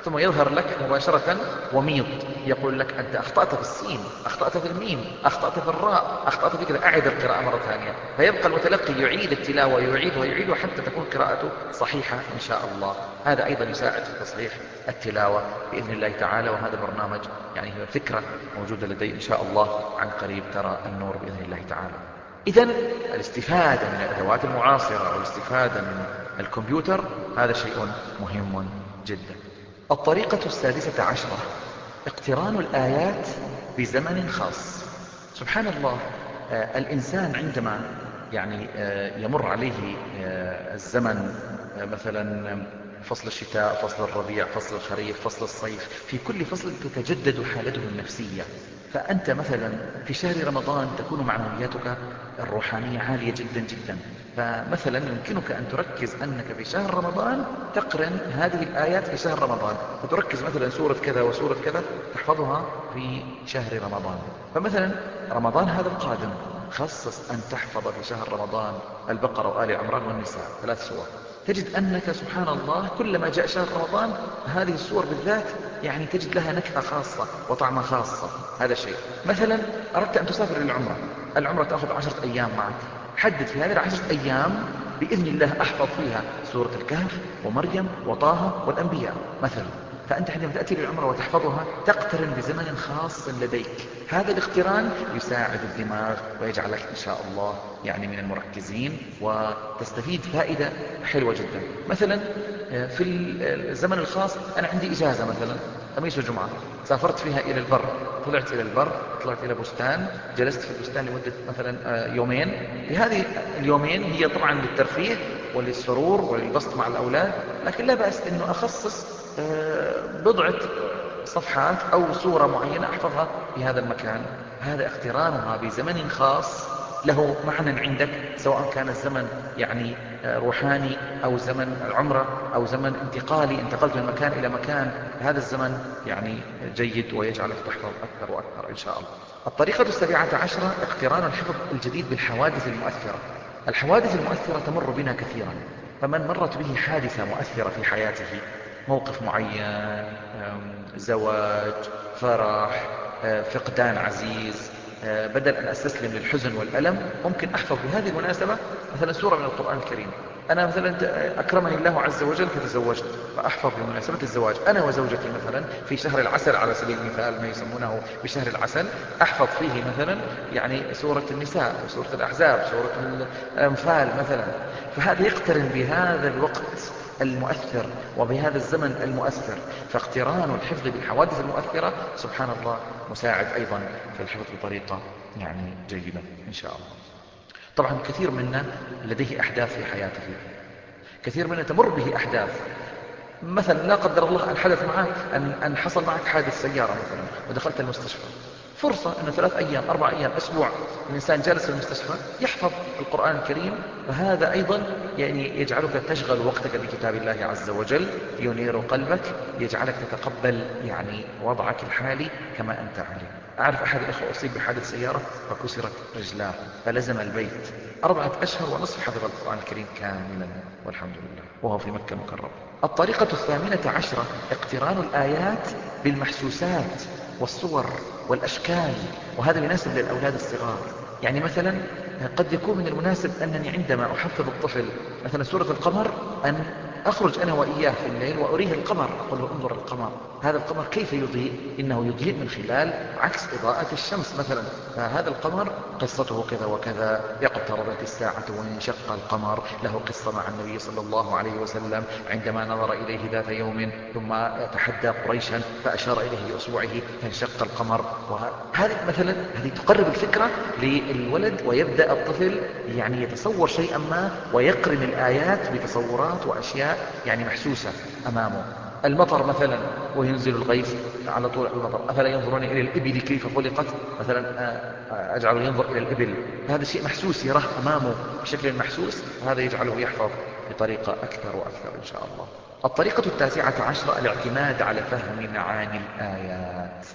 ثم يظهر لك مباشرة وميض يقول لك أنت أخطأت في السين أخطأت في الميم أخطأت في الراء أخطأت في كذا. أعد القراءة مرة ثانية. فيبقى المتلقي يعيد التلاوة يعيد ويعيد حتى تكون قراءته صحيحة إن شاء الله. هذا أيضا يساعد في تصحيح التلاوة بإذن الله تعالى وهذا برنامج يعني هو فكرة موجودة لدي إن شاء الله عن قريب ترى النور بإذن الله تعالى. إذا الاستفادة من الأدوات المعاصرة والاستفادة من الكمبيوتر هذا شيء مهم جدا. الطريقة السادسة عشرة اقتران الآيات بزمن خاص. سبحان الله آه الإنسان عندما يعني آه يمر عليه آه الزمن آه، مثلا فصل الشتاء فصل الربيع فصل الخريف فصل الصيف في كل فصل تتجدد حالته النفسية. فأنت مثلا في شهر رمضان تكون معنوياتك الروحانية عالية جدا جدا. فمثلا يمكنك أن تركز أنك في شهر رمضان تقرن هذه الآيات في شهر رمضان. فتركز مثلا سورة كذا وسورة كذا تحفظها في شهر رمضان. فمثلا رمضان هذا القادم خصص أن تحفظ في شهر رمضان البقرة وآل عمران والنساء. ثلاث سور. تجد أنك سبحان الله كلما جاء شهر رمضان هذه السور بالذات يعني تجد لها نكهة خاصة وطعمة خاصة. هذا الشيء مثلا أردت أن تسافر للعمرة. العمرة تأخذ عشرة أيام معك. حدد في هذه العشرة أيام بإذن الله أحفظ فيها سورة الكهف ومريم وطه والأنبياء مثلا. فأنت عندما تأتي للعمرة وتحفظها تقترن بزمن خاص لديك. هذا الاقتران يساعد الدماغ ويجعلك إن شاء الله يعني من المركزين وتستفيد فائدة حلوة جدا. مثلا آه، في الزمن الخاص أنا عندي إجازة مثلا خميس وجمعة. سافرت فيها إلى البر طلعت إلى البر طلعت إلى بستان جلست في البستان لمدة مثلا آه، يومين. في هذه اليومين هي طبعا للترفيه وللسرور وللبسط مع الأولاد لكن لا بأس أنه أخصص آه، بضعة صفحات أو سورة معينة أحفظها في هذا المكان. هذا اقترانها بزمن خاص. له معنى عندك سواء كان الزمن يعني آه، روحاني أو زمن العمرة أو زمن انتقالي. انتقلت من مكان إلى مكان. هذا الزمن يعني جيد ويجعلك تحفظ أكثر وأكثر إن شاء الله. الطريقة السابعة عشرة اقتران الحفظ الجديد بالحوادث المؤثرة. الحوادث المؤثرة تمر بنا كثيرا. فمن مرت به حادثة مؤثرة في حياته موقف معين زواج فرح آه، فقدان عزيز آه، بدل أن أستسلم للحزن والألم ممكن أحفظ بهذه المناسبة مثلا سورة من القرآن الكريم. أنا مثلا أكرمني الله عز وجل فتزوجت فأحفظ بمناسبة الزواج. أنا وزوجتي مثلا في شهر العسل على سبيل المثال ما يسمونه بشهر العسل أحفظ فيه مثلا يعني سورة النساء وسورة الأحزاب سورة الأنفال مثلا. فهذا يقترن بهذا الوقت. المؤثر وبهذا الزمن المؤثر فاقتران الحفظ بالحوادث المؤثرة سبحان الله مساعد أيضا في الحفظ بطريقة يعني جيدة إن شاء الله. طبعا كثير منا لديه أحداث في حياته. كثير منا تمر به أحداث. مثلا لا قدر الله أن حدث معك أن, أن حصل معك حادث سيارة مثلا ودخلت المستشفى. فرصة أنه ثلاث أيام أربع أيام أسبوع الإنسان جالس في المستشفى يحفظ القرآن الكريم فهذا أيضا يعني يجعلك تشغل وقتك بكتاب الله عز وجل ينير قلبك يجعلك تتقبل يعني وضعك الحالي كما أنت عليه. أعرف أحد الأخوة أصيب بحادث سيارة وكسرت رجلاه فلزم البيت. أربعة أشهر ونصف حفظ القرآن الكريم كاملا والحمد لله. وهو في مكة مكرم الطريقة الثامنة عشرة اقتران الآيات بالمحسوسات. والصور والأشكال وهذا يناسب للأولاد الصغار. يعني مثلا قد يكون من المناسب أنني عندما أحفظ الطفل مثلا سورة القمر أن أخرج أنا وإياه في الليل وأريه القمر أقول له انظر القمر. هذا القمر كيف يضيء؟ إنه يضيء من خلال عكس إضاءة الشمس مثلا. فهذا القمر قصته كذا وكذا. اقتربت الساعة وانشق القمر. له قصة مع النبي صلى الله عليه وسلم عندما نظر إليه ذات يوم ثم تحدى قريشا فأشار إليه بأصبعه فانشق القمر. وهذه مثلا هذه تقرب الفكرة للولد ويبدأ الطفل يعني يتصور شيئا ما ويقرن الآيات بتصورات وأشياء يعني محسوسة أمامه. المطر مثلا وينزل الغيث على طول المطر. أفلا ينظرون إلى الإبل كيف خلقت؟ مثلا آه، آه، أجعله ينظر إلى الإبل. هذا شيء محسوس يراه أمامه بشكل محسوس. هذا يجعله يحفظ بطريقة أكثر وأكثر إن شاء الله. الطريقة التاسعة عشرة الاعتماد على فهم معاني الآيات.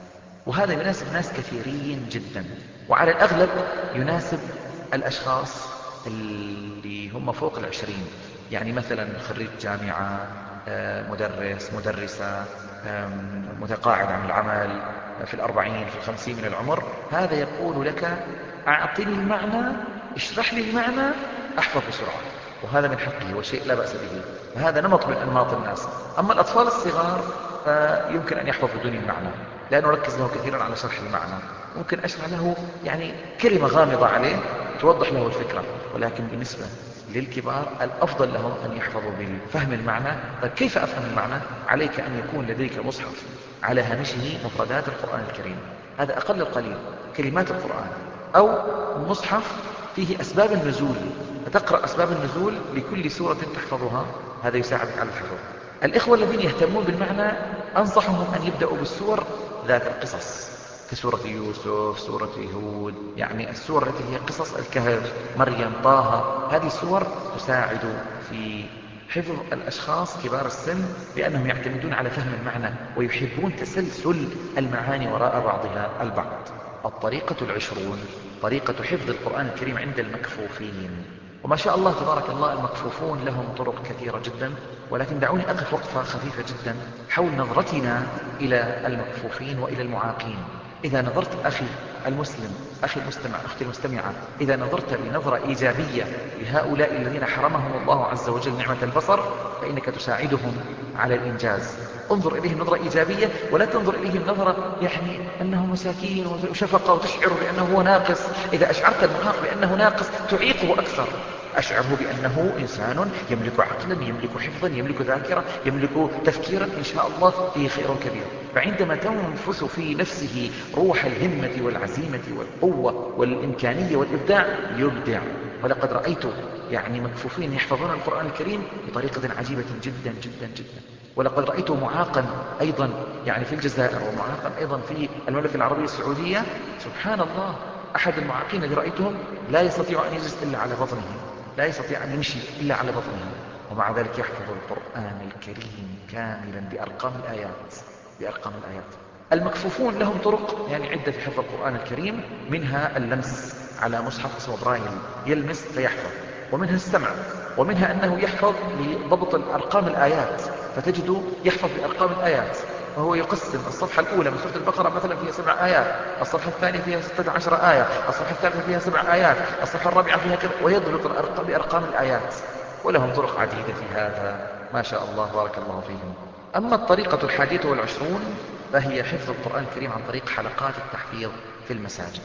وهذا يناسب ناس كثيرين جدا. وعلى الأغلب يناسب الأشخاص اللي هم فوق العشرين. يعني مثلا خريج جامعة مدرس مدرسة متقاعد عن العمل في الأربعين في الخمسين من العمر. هذا يقول لك أعطني المعنى اشرح لي المعنى أحفظ بسرعة. وهذا من حقه وشيء لا بأس به. فهذا نمط من أنماط الناس. أما الأطفال الصغار فيمكن أن يحفظ بدون المعنى لا نركز له كثيرا على شرح المعنى. ممكن أشرح له يعني كلمة غامضة عليه توضح له الفكرة ولكن بالنسبة للكبار الأفضل لهم أن يحفظوا بفهم المعنى. طيب كيف أفهم المعنى؟ عليك أن يكون لديك مصحف على هامشه مفردات القرآن الكريم. هذا أقل القليل كلمات القرآن أو مصحف فيه أسباب النزول. فتقرأ أسباب النزول لكل سورة تحفظها هذا يساعدك على الحفظ. الإخوة الذين يهتمون بالمعنى أنصحهم أن يبدأوا بالسور ذات القصص. كسورة يوسف سورة هود يعني السور التي هي قصص الكهف مريم طه. هذه السور تساعد في حفظ الأشخاص كبار السن لأنهم يعتمدون على فهم المعنى ويحبون تسلسل المعاني وراء بعضها البعض. الطريقة العشرون طريقة حفظ القرآن الكريم عند المكفوفين. وما شاء الله تبارك الله المكفوفون لهم طرق كثيرة جدا ولكن دعوني أقف وقفة خفيفة جدا حول نظرتنا إلى المكفوفين وإلى المعاقين. إذا نظرت أخي المسلم أخي المستمع أختي المستمعة إذا نظرت بنظرة إيجابية لهؤلاء الذين حرمهم الله عز وجل نعمة البصر فإنك تساعدهم على الإنجاز. انظر إليهم نظرة إيجابية ولا تنظر إليهم نظرة يعني أنه مساكين وشفقة وتشعر بأنه هو ناقص. إذا أشعرت المعاق بأنه ناقص تعيقه أكثر. أشعره بأنه إنسان يملك عقلا يملك حفظا يملك ذاكرة يملك تفكيرا إن شاء الله فيه خير كبير. فعندما تنفس في نفسه روح الهمة والعزيمة والقوة والإمكانية والإبداع يبدع. ولقد رأيت يعني مكفوفين يحفظون القرآن الكريم بطريقة عجيبة جدا جدا جدا. ولقد رأيت معاقا أيضا يعني في الجزائر ومعاقا أيضا في المملكة العربية السعودية. سبحان الله أحد المعاقين الذي رأيتهم لا يستطيع أن يجلس إلا على بطنه لا يستطيع أن يمشي إلا على بطنه. ومع ذلك يحفظ القرآن الكريم كاملا بأرقام الآيات. بأرقام الآيات. المكفوفون لهم طرق يعني عدة في حفظ القرآن الكريم منها اللمس على مصحف اسمه برايل يلمس فيحفظ. ومنها السمع. ومنها أنه يحفظ لضبط الأرقام الآيات. فتجد يحفظ بأرقام الآيات. وهو يقسم الصفحة الأولى من سورة البقرة مثلا فيها سبع آيات. الصفحة الثانية فيها ستة عشر آية. الصفحة الثالثة فيها سبع آيات. الصفحة الرابعة فيها كذا. ويضبط بأرقام الآيات. ولهم طرق عديدة في هذا. ما شاء الله بارك الله فيهم. أما الطريقة الحادية والعشرون فهي حفظ القرآن الكريم عن طريق حلقات التحفيظ في المساجد.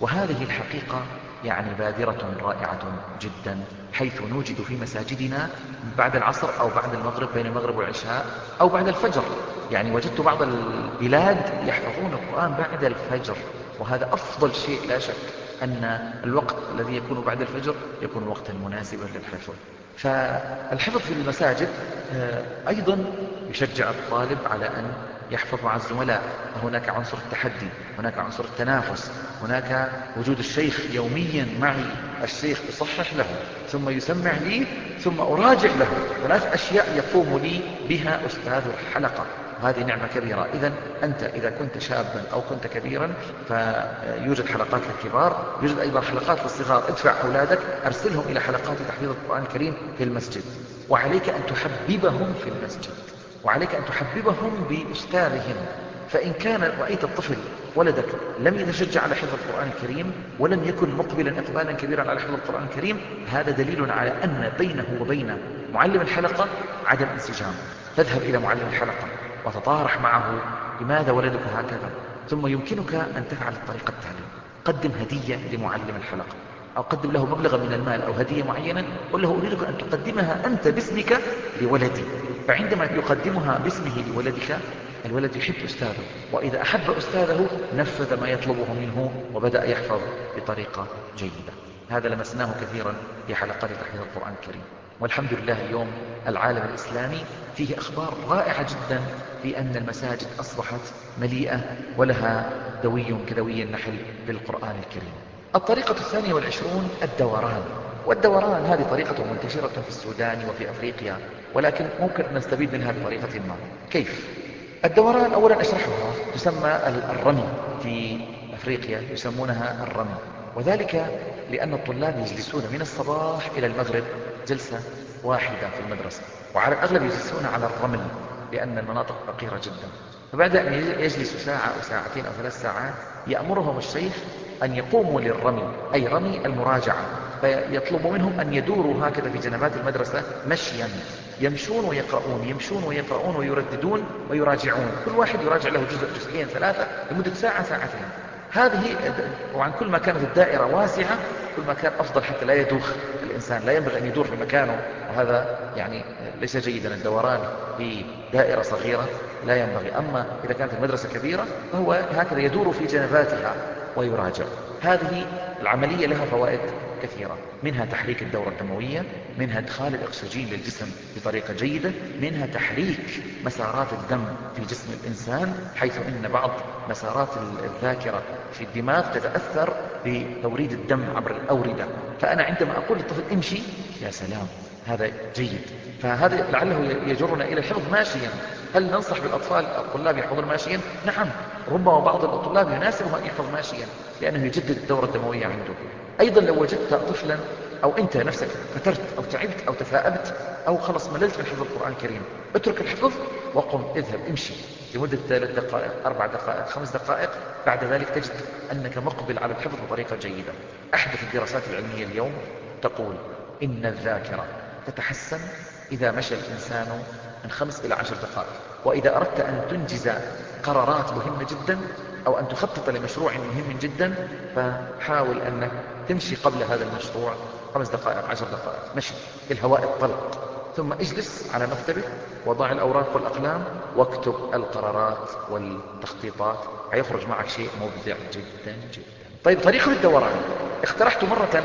وهذه الحقيقة يعني بادرة رائعة جدا حيث نوجد في مساجدنا بعد العصر أو بعد المغرب بين المغرب والعشاء أو بعد الفجر. يعني وجدت بعض البلاد يحفظون القرآن بعد الفجر وهذا أفضل شيء لا شك أن الوقت الذي يكون بعد الفجر يكون وقتا مناسبا للحفظ. فالحفظ في المساجد آه، أيضا يشجع الطالب على أن يحفظ مع الزملاء هناك عنصر التحدي هناك عنصر التنافس هناك وجود الشيخ يوميا معي الشيخ يصحح له ثم يسمع لي ثم أراجع له. ثلاث أشياء يقوم لي بها أستاذ الحلقة. وهذه نعمة كبيرة. إذا أنت إذا كنت شابا أو كنت كبيرا فيوجد حلقات للكبار يوجد أيضا حلقات للصغار. ادفع أولادك أرسلهم إلى حلقات تحفيظ القرآن الكريم في المسجد. وعليك أن تحببهم في المسجد. وعليك أن تحببهم بأستاذهم. فإن كان رأيت الطفل ولدك لم يتشجع على حفظ القرآن الكريم ولم يكن مقبلا إقبالا كبيرا على حفظ القرآن الكريم هذا دليل على أن بينه وبين معلم الحلقة عدم انسجام. تذهب إلى معلم الحلقة. وتطارح معه لماذا ولدك هكذا؟ ثم يمكنك أن تفعل الطريقة التالية قدم هدية لمعلم الحلقة أو قدم له مبلغا من المال أو هدية معينة قل له أريدك أن تقدمها أنت باسمك لولدي. فعندما يقدمها باسمه لولدك الولد يحب أستاذه وإذا أحب أستاذه نفذ ما يطلبه منه وبدأ يحفظ بطريقة جيدة. هذا لمسناه كثيرا في حلقات تحفيظ القرآن الكريم. والحمد لله اليوم العالم الإسلامي فيه أخبار رائعة جدا في أن المساجد أصبحت مليئة ولها دوي كدوي النحل بالقرآن الكريم. الطريقة الثانية والعشرون الدوران. والدوران هذه طريقة منتشرة في السودان وفي أفريقيا ولكن ممكن أن نستفيد منها بطريقة ما. كيف؟ الدوران أولا أشرحها تسمى الرمي. في أفريقيا يسمونها الرمي. وذلك لأن الطلاب يجلسون من الصباح إلى المغرب جلسة واحدة في المدرسة وعلى الأغلب يجلسون على الرمل لأن المناطق فقيرة جدا. فبعد أن يجلسوا ساعة أو ساعتين أو ثلاث ساعات يأمرهم الشيخ أن يقوموا للرمي أي رمي المراجعة. فيطلب منهم أن يدوروا هكذا في جنبات المدرسة مشيا. يمشون ويقرؤون يمشون ويقرؤون ويرددون ويراجعون. كل واحد يراجع له جزء جزئين ثلاثة لمدة ساعة ساعتين. هذه وعن كل ما كانت الدائرة واسعة كل ما كان أفضل حتى لا يدوخ الإنسان. لا ينبغي أن يدور في مكانه. وهذا يعني ليس جيدا. الدوران في دائرة صغيرة لا ينبغي. أما إذا كانت المدرسة كبيرة فهو هكذا يدور في جنباتها ويراجع. هذه العملية لها فوائد. كثيرة منها تحريك الدورة الدموية منها إدخال الأكسجين للجسم بطريقة جيدة منها تحريك مسارات الدم في جسم الإنسان حيث إن بعض مسارات الذاكرة في الدماغ تتأثر بتوريد الدم عبر الأوردة. فأنا عندما أقول للطفل امشي يا سلام هذا جيد. فهذا لعله يجرنا إلى الحفظ ماشيا. هل ننصح بالأطفال الطلاب يحفظون ماشيا؟ نعم ربما بعض الطلاب يناسبه أن يحفظ ماشيا لأنه يجدد الدورة الدموية عنده. أيضا لو وجدت طفلا أو أنت نفسك فترت أو تعبت أو تثاءبت أو خلص مللت من حفظ القرآن الكريم اترك الحفظ وقم اذهب امشي. لمدة ثلاث دقائق أربع دقائق خمس دقائق بعد ذلك تجد أنك مقبل على الحفظ بطريقة جيدة. أحدث الدراسات العلمية اليوم تقول إن الذاكرة تتحسن إذا مشى الإنسان من خمس إلى عشر دقائق. وإذا أردت أن تنجز قرارات مهمة جدا أو أن تخطط لمشروع مهم جدا فحاول أنك تمشي قبل هذا المشروع خمس دقائق عشر دقائق. مشي. الهواء الطلق. ثم اجلس على مكتبك وضع الأوراق والأقلام واكتب القرارات والتخطيطات. هيخرج معك شيء مبدع جدا جدا. طيب طريقة الدوران اقترحت مرة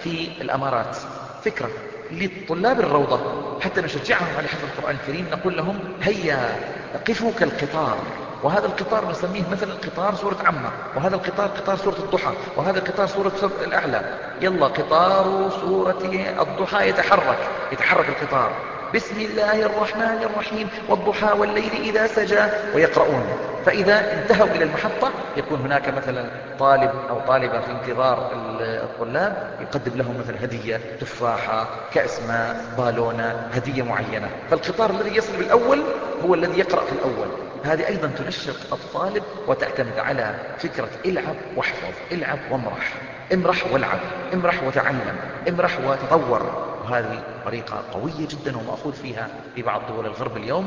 في الأمارات فكرة لطلاب الروضة حتى نشجعهم على حفظ القرآن الكريم. نقول لهم هيا قفوا كالقطار. وهذا القطار نسميه مثلا قطار سورة عمة وهذا القطار قطار سورة الضحى وهذا قطار سورة الأعلى. يلا قطار سورة الضحى يتحرك يتحرك القطار. بسم الله الرحمن الرحيم والضحى والليل إذا سجى ويقرؤون. فإذا انتهوا إلى المحطة يكون هناك مثلا طالب أو طالبة في انتظار الطلاب يقدم لهم مثلا هدية تفاحة كأس ماء بالونة هدية معينة. فالقطار الذي يصل بالأول هو الذي يقرأ في الأول. هذه أيضا تنشط الطالب وتعتمد على فكرة إلعب واحفظ إلعب وامرح امرح والعب امرح وتعلم امرح وتطور. وهذه طريقة قوية جدا ومأخوذ فيها في بعض دول الغرب اليوم.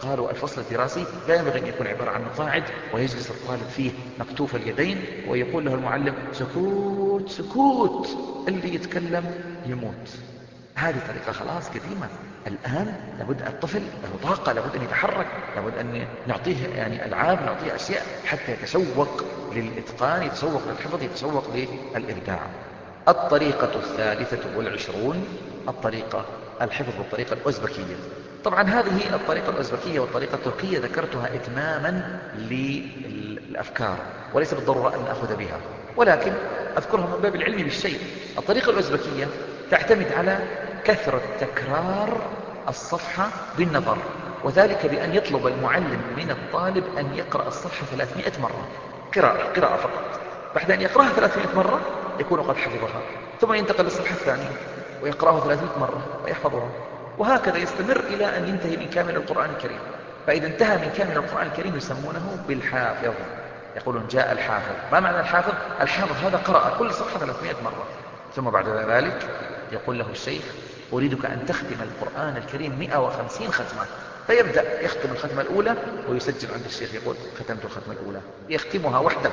قالوا الفصل الدراسي لا ينبغي أن يكون عبارة عن مقاعد ويجلس الطالب فيه مكتوف اليدين ويقول له المعلم سكوت سكوت اللي يتكلم يموت. هذه طريقة خلاص قديمة. الآن لابد الطفل له طاقة لابد أن يتحرك لابد أن نعطيه يعني ألعاب نعطيه أشياء حتى يتشوق للإتقان يتشوق للحفظ يتشوق للإبداع. الطريقة الثالثة والعشرون الطريقة الحفظ بالطريقة الأزبكية طبعا هذه الطريقة الأزبكية والطريقة التركية ذكرتها إتماما للأفكار وليس بالضرورة أن نأخذ بها. ولكن أذكرها من باب العلم بالشيء. الطريقة الأزبكية تعتمد على كثرة تكرار الصفحة بالنظر وذلك بأن يطلب المعلم من الطالب أن يقرأ الصفحة 300 مرة قراءة قراءة فقط. بعد أن يقرأها 300 مرة يكون قد حفظها ثم ينتقل للصفحة الثانية ويقرأها 300 مرة ويحفظها وهكذا يستمر إلى أن ينتهي من كامل القرآن الكريم. فإذا انتهى من كامل القرآن الكريم يسمونه بالحافظ. يقولون جاء الحافظ. ما معنى الحافظ؟ الحافظ هذا قرأ كل صفحة 300 مرة. ثم بعد ذلك يقول له الشيخ أريدك أن تختم القرآن الكريم 150 ختمة. فيبدأ يختم الختمة الأولى ويسجل عند الشيخ يقول ختمت الختمة الأولى. يختمها وحده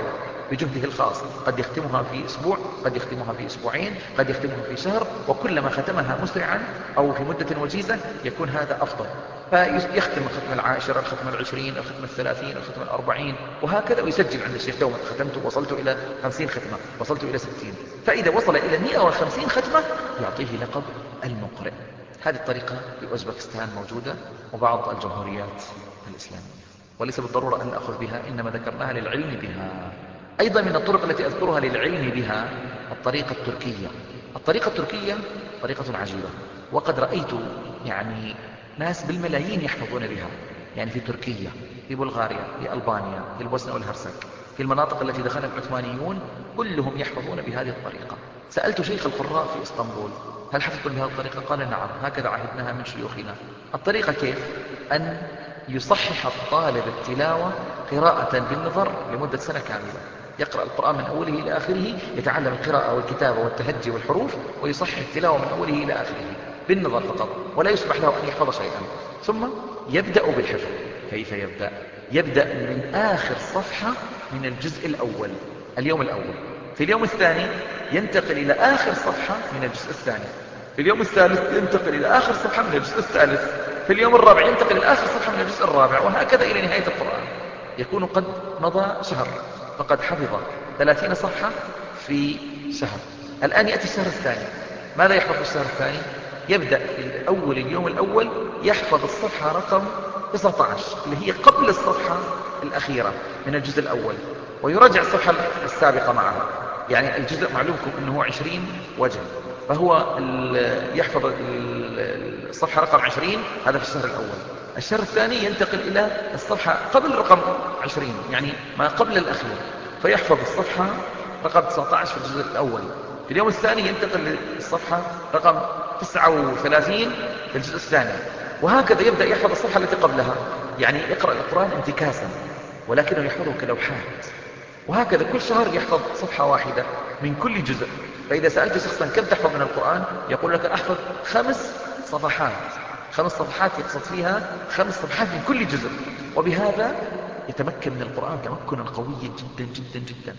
بجهده الخاص. قد يختمها في أسبوع قد يختمها في أسبوعين قد يختمها في شهر وكلما ختمها مسرعا أو في مدة وجيزة يكون هذا أفضل. فيختم الختمة العاشرة الختمة العشرين الختمة الثلاثين الختمة الأربعين وهكذا ويسجل عند الشيخ دوما. ختمت وصلت إلى خمسين ختمة وصلت إلى ستين. فإذا وصل إلى مئة وخمسين ختمة يعطيه لقب المقرئ. هذه الطريقة في أوزبكستان موجودة وبعض الجمهوريات الإسلامية. وليس بالضرورة أن نأخذ بها إنما ذكرناها للعلم بها. أيضا من الطرق التي أذكرها للعلم بها الطريقة التركية. الطريقة التركية طريقة عجيبة. وقد رأيت يعني ناس بالملايين يحفظون بها. يعني في تركيا في بلغاريا في ألبانيا في البوسنة والهرسك في المناطق التي دخلها العثمانيون كلهم يحفظون بهذه الطريقة. سألت شيخ القراء في إسطنبول هل حفظتم بهذه الطريقة؟ قال نعم هكذا عهدناها من شيوخنا. الطريقة كيف؟ أن يصحح الطالب التلاوة قراءة بالنظر لمدة سنة كاملة. يقرأ القرآن من أوله إلى آخره يتعلم القراءة والكتابة والتهجي والحروف ويصحح التلاوة من أوله إلى آخره بالنظر فقط ولا يسمح له أن يحفظ شيئا. ثم يبدأ بالحفظ. كيف يبدأ؟ يبدأ من آخر صفحة من الجزء الأول اليوم الأول. في اليوم الثاني ينتقل إلى آخر صفحة من الجزء الثاني. في اليوم الثالث ينتقل إلى آخر صفحة من الجزء الثالث. في اليوم الرابع ينتقل إلى آخر صفحة من الجزء الرابع وهكذا إلى نهاية القرآن. يكون قد مضى شهر فقد حفظ ثلاثين صفحة في شهر. الآن يأتي الشهر الثاني. ماذا يحفظ الشهر الثاني؟ يبدأ في أول اليوم الأول يحفظ الصفحة رقم 19 اللي هي قبل الصفحة الأخيرة من الجزء الأول ويراجع الصفحة السابقة معها. يعني الجزء معلومكم أنه 20 وجه. فهو يحفظ الصفحة رقم 20 هذا في الشهر الأول. الشهر الثاني ينتقل إلى الصفحة قبل رقم 20 يعني ما قبل الأخير. فيحفظ الصفحة رقم 19 في الجزء الأول. في اليوم الثاني ينتقل للصفحة رقم 39 في الجزء الثاني. وهكذا يبدأ يحفظ الصفحة التي قبلها. يعني يقرأ القرآن انتكاسا ولكنه يحفظه كلوحات وهكذا كل شهر يحفظ صفحة واحدة من كل جزء. فإذا سألت شخصا كم تحفظ من القرآن يقول لك أحفظ خمس صفحات. خمس صفحات يقصد فيها خمس صفحات من كل جزء. وبهذا يتمكن من القرآن تمكنا قويا جدا جدا جدا.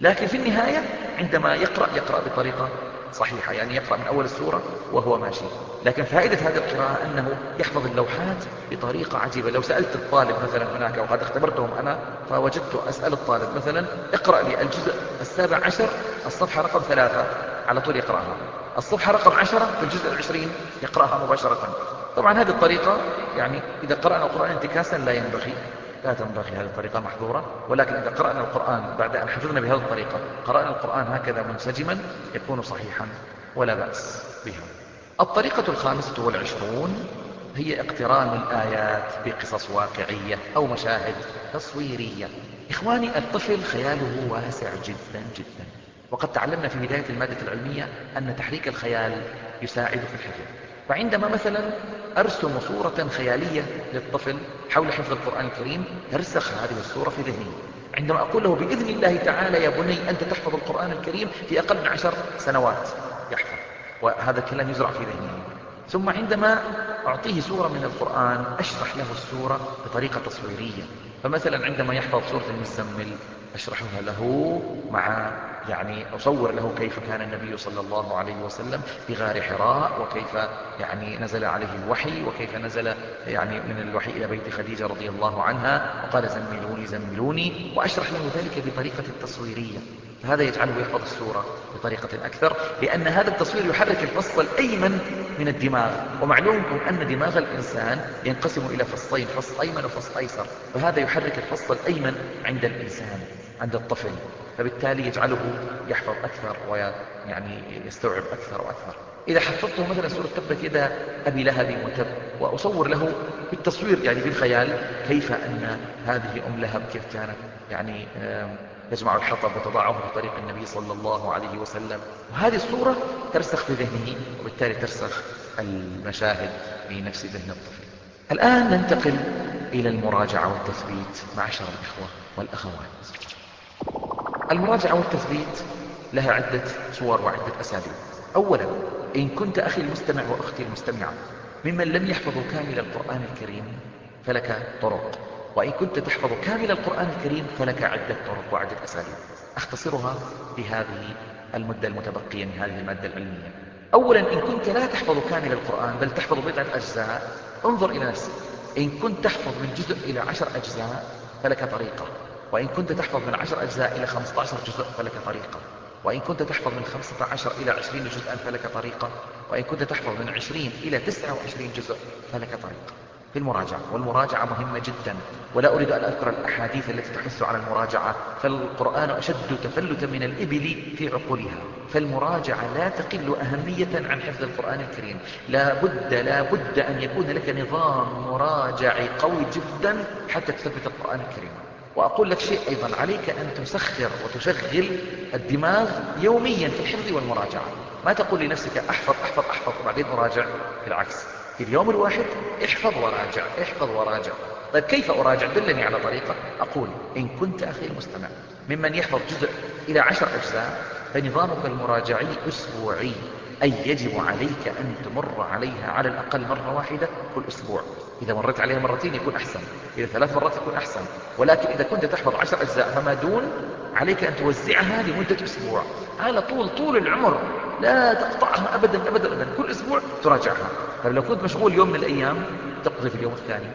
لكن في النهاية عندما يقرأ يقرأ بطريقة صحيحة يعني يقرأ من أول السورة وهو ماشي. لكن فائدة هذه القراءة أنه يحفظ اللوحات بطريقة عجيبة. لو سألت الطالب مثلا هناك وقد اختبرتهم أنا فوجدت أسأل الطالب مثلا اقرأ لي الجزء السابع عشر الصفحة رقم ثلاثة على طول يقرأها. الصفحة رقم عشرة في الجزء العشرين يقرأها مباشرة. طبعا هذه الطريقة يعني إذا قرأنا القرآن انتكاسا لا ينبغي. لا تنبغي هذه الطريقة محظورة ولكن إذا قرأنا القرآن بعد أن حفظنا بهذه الطريقة قرأنا القرآن هكذا منسجما يكون صحيحا ولا بأس بها. الطريقة الخامسة والعشرون هي اقتران الآيات بقصص واقعية أو مشاهد تصويرية. إخواني الطفل خياله واسع جدا جدا. وقد تعلمنا في بداية المادة العلمية أن تحريك الخيال يساعد في الحفظ. فعندما مثلا أرسم صورة خيالية للطفل حول حفظ القرآن الكريم ترسخ هذه الصورة في ذهنه عندما أقول له بإذن الله تعالى يا بني أنت تحفظ القرآن الكريم في أقل من عشر سنوات. يحفظ. وهذا الكلام يزرع في ذهنه ثم عندما أعطيه سورة من القرآن أشرح له السورة بطريقة تصويرية. فمثلا عندما يحفظ سورة المزمل أشرحها له مع يعني أصور له كيف كان النبي صلى الله عليه وسلم في غار حراء وكيف يعني نزل عليه الوحي وكيف نزل يعني من الوحي إلى بيت خديجة رضي الله عنها وقال زملوني زملوني وأشرح له ذلك بطريقة تصويرية فهذا يجعله يحفظ السورة بطريقة أكثر لأن هذا التصوير يحرك الفص الأيمن من الدماغ. ومعلوم أن دماغ الإنسان ينقسم إلى فصين فص أيمن وفص أيسر فهذا يحرك الفص الأيمن عند الإنسان. عند الطفل فبالتالي يجعله يحفظ أكثر ويعني يستوعب أكثر وأكثر. إذا حفظته مثلا سورة تبت يدا أبي لهب وتب وأصور له بالتصوير يعني بالخيال كيف أن هذه أم لهب كيف كانت يعني تجمع الحطب وتضعه في طريق النبي صلى الله عليه وسلم. وهذه الصورة ترسخ في ذهنه وبالتالي ترسخ المشاهد في نفس ذهن الطفل. الآن ننتقل إلى المراجعة والتثبيت معشر الإخوة والأخوات. المراجعة والتثبيت لها عدة صور وعدة أساليب أولا إن كنت أخي المستمع وأختي المستمعة ممن لم يحفظوا كامل القرآن الكريم فلك طرق وإن كنت تحفظ كامل القرآن الكريم فلك عدة طرق وعدة أساليب أختصرها بهذه المدة المتبقية من هذه المادة العلمية. أولا إن كنت لا تحفظ كامل القرآن بل تحفظ بضعة أجزاء انظر إلى نفسك. إن كنت تحفظ من جزء إلى عشر أجزاء فلك طريقة. وإن كنت تحفظ من عشر أجزاء إلى خمسة عشر جزء فلك طريقة وإن كنت تحفظ من خمسة عشر إلى عشرين جزءا فلك طريقة وإن كنت تحفظ من عشرين إلى تسعة وعشرين جزء فلك طريقة في المراجعة والمراجعة مهمة جدا. ولا أريد أن أذكر الأحاديث التي تحث على المراجعة. فالقرآن أشد تفلتا من الإبل في عقولها. فالمراجعة لا تقل أهمية عن حفظ القرآن الكريم. لا بد لا بد أن يكون لك نظام مراجعي قوي جدا حتى تثبت القرآن الكريم. وأقول لك شيء أيضا عليك أن تسخر وتشغل الدماغ يوميا في الحفظ والمراجعة. ما تقول لنفسك أحفظ أحفظ أحفظ وبعدين أراجع؟ بالعكس. في اليوم الواحد احفظ وراجع احفظ وراجع. طيب كيف أراجع؟ دلني على طريقة. أقول إن كنت أخي المستمع ممن يحفظ جزء إلى عشر أجزاء فنظامك المراجعي أسبوعي أي يجب عليك أن تمر عليها على الأقل مرة واحدة كل أسبوع. إذا مرت عليها مرتين يكون أحسن إذا ثلاث مرات يكون أحسن. ولكن إذا كنت تحفظ عشر أجزاء فما دون عليك أن توزعها لمدة أسبوع. على طول طول العمر لا تقطعها أبدا أبدا أبدا. كل أسبوع تراجعها. طيب لو كنت مشغول يوم من الأيام تقضي في اليوم الثاني.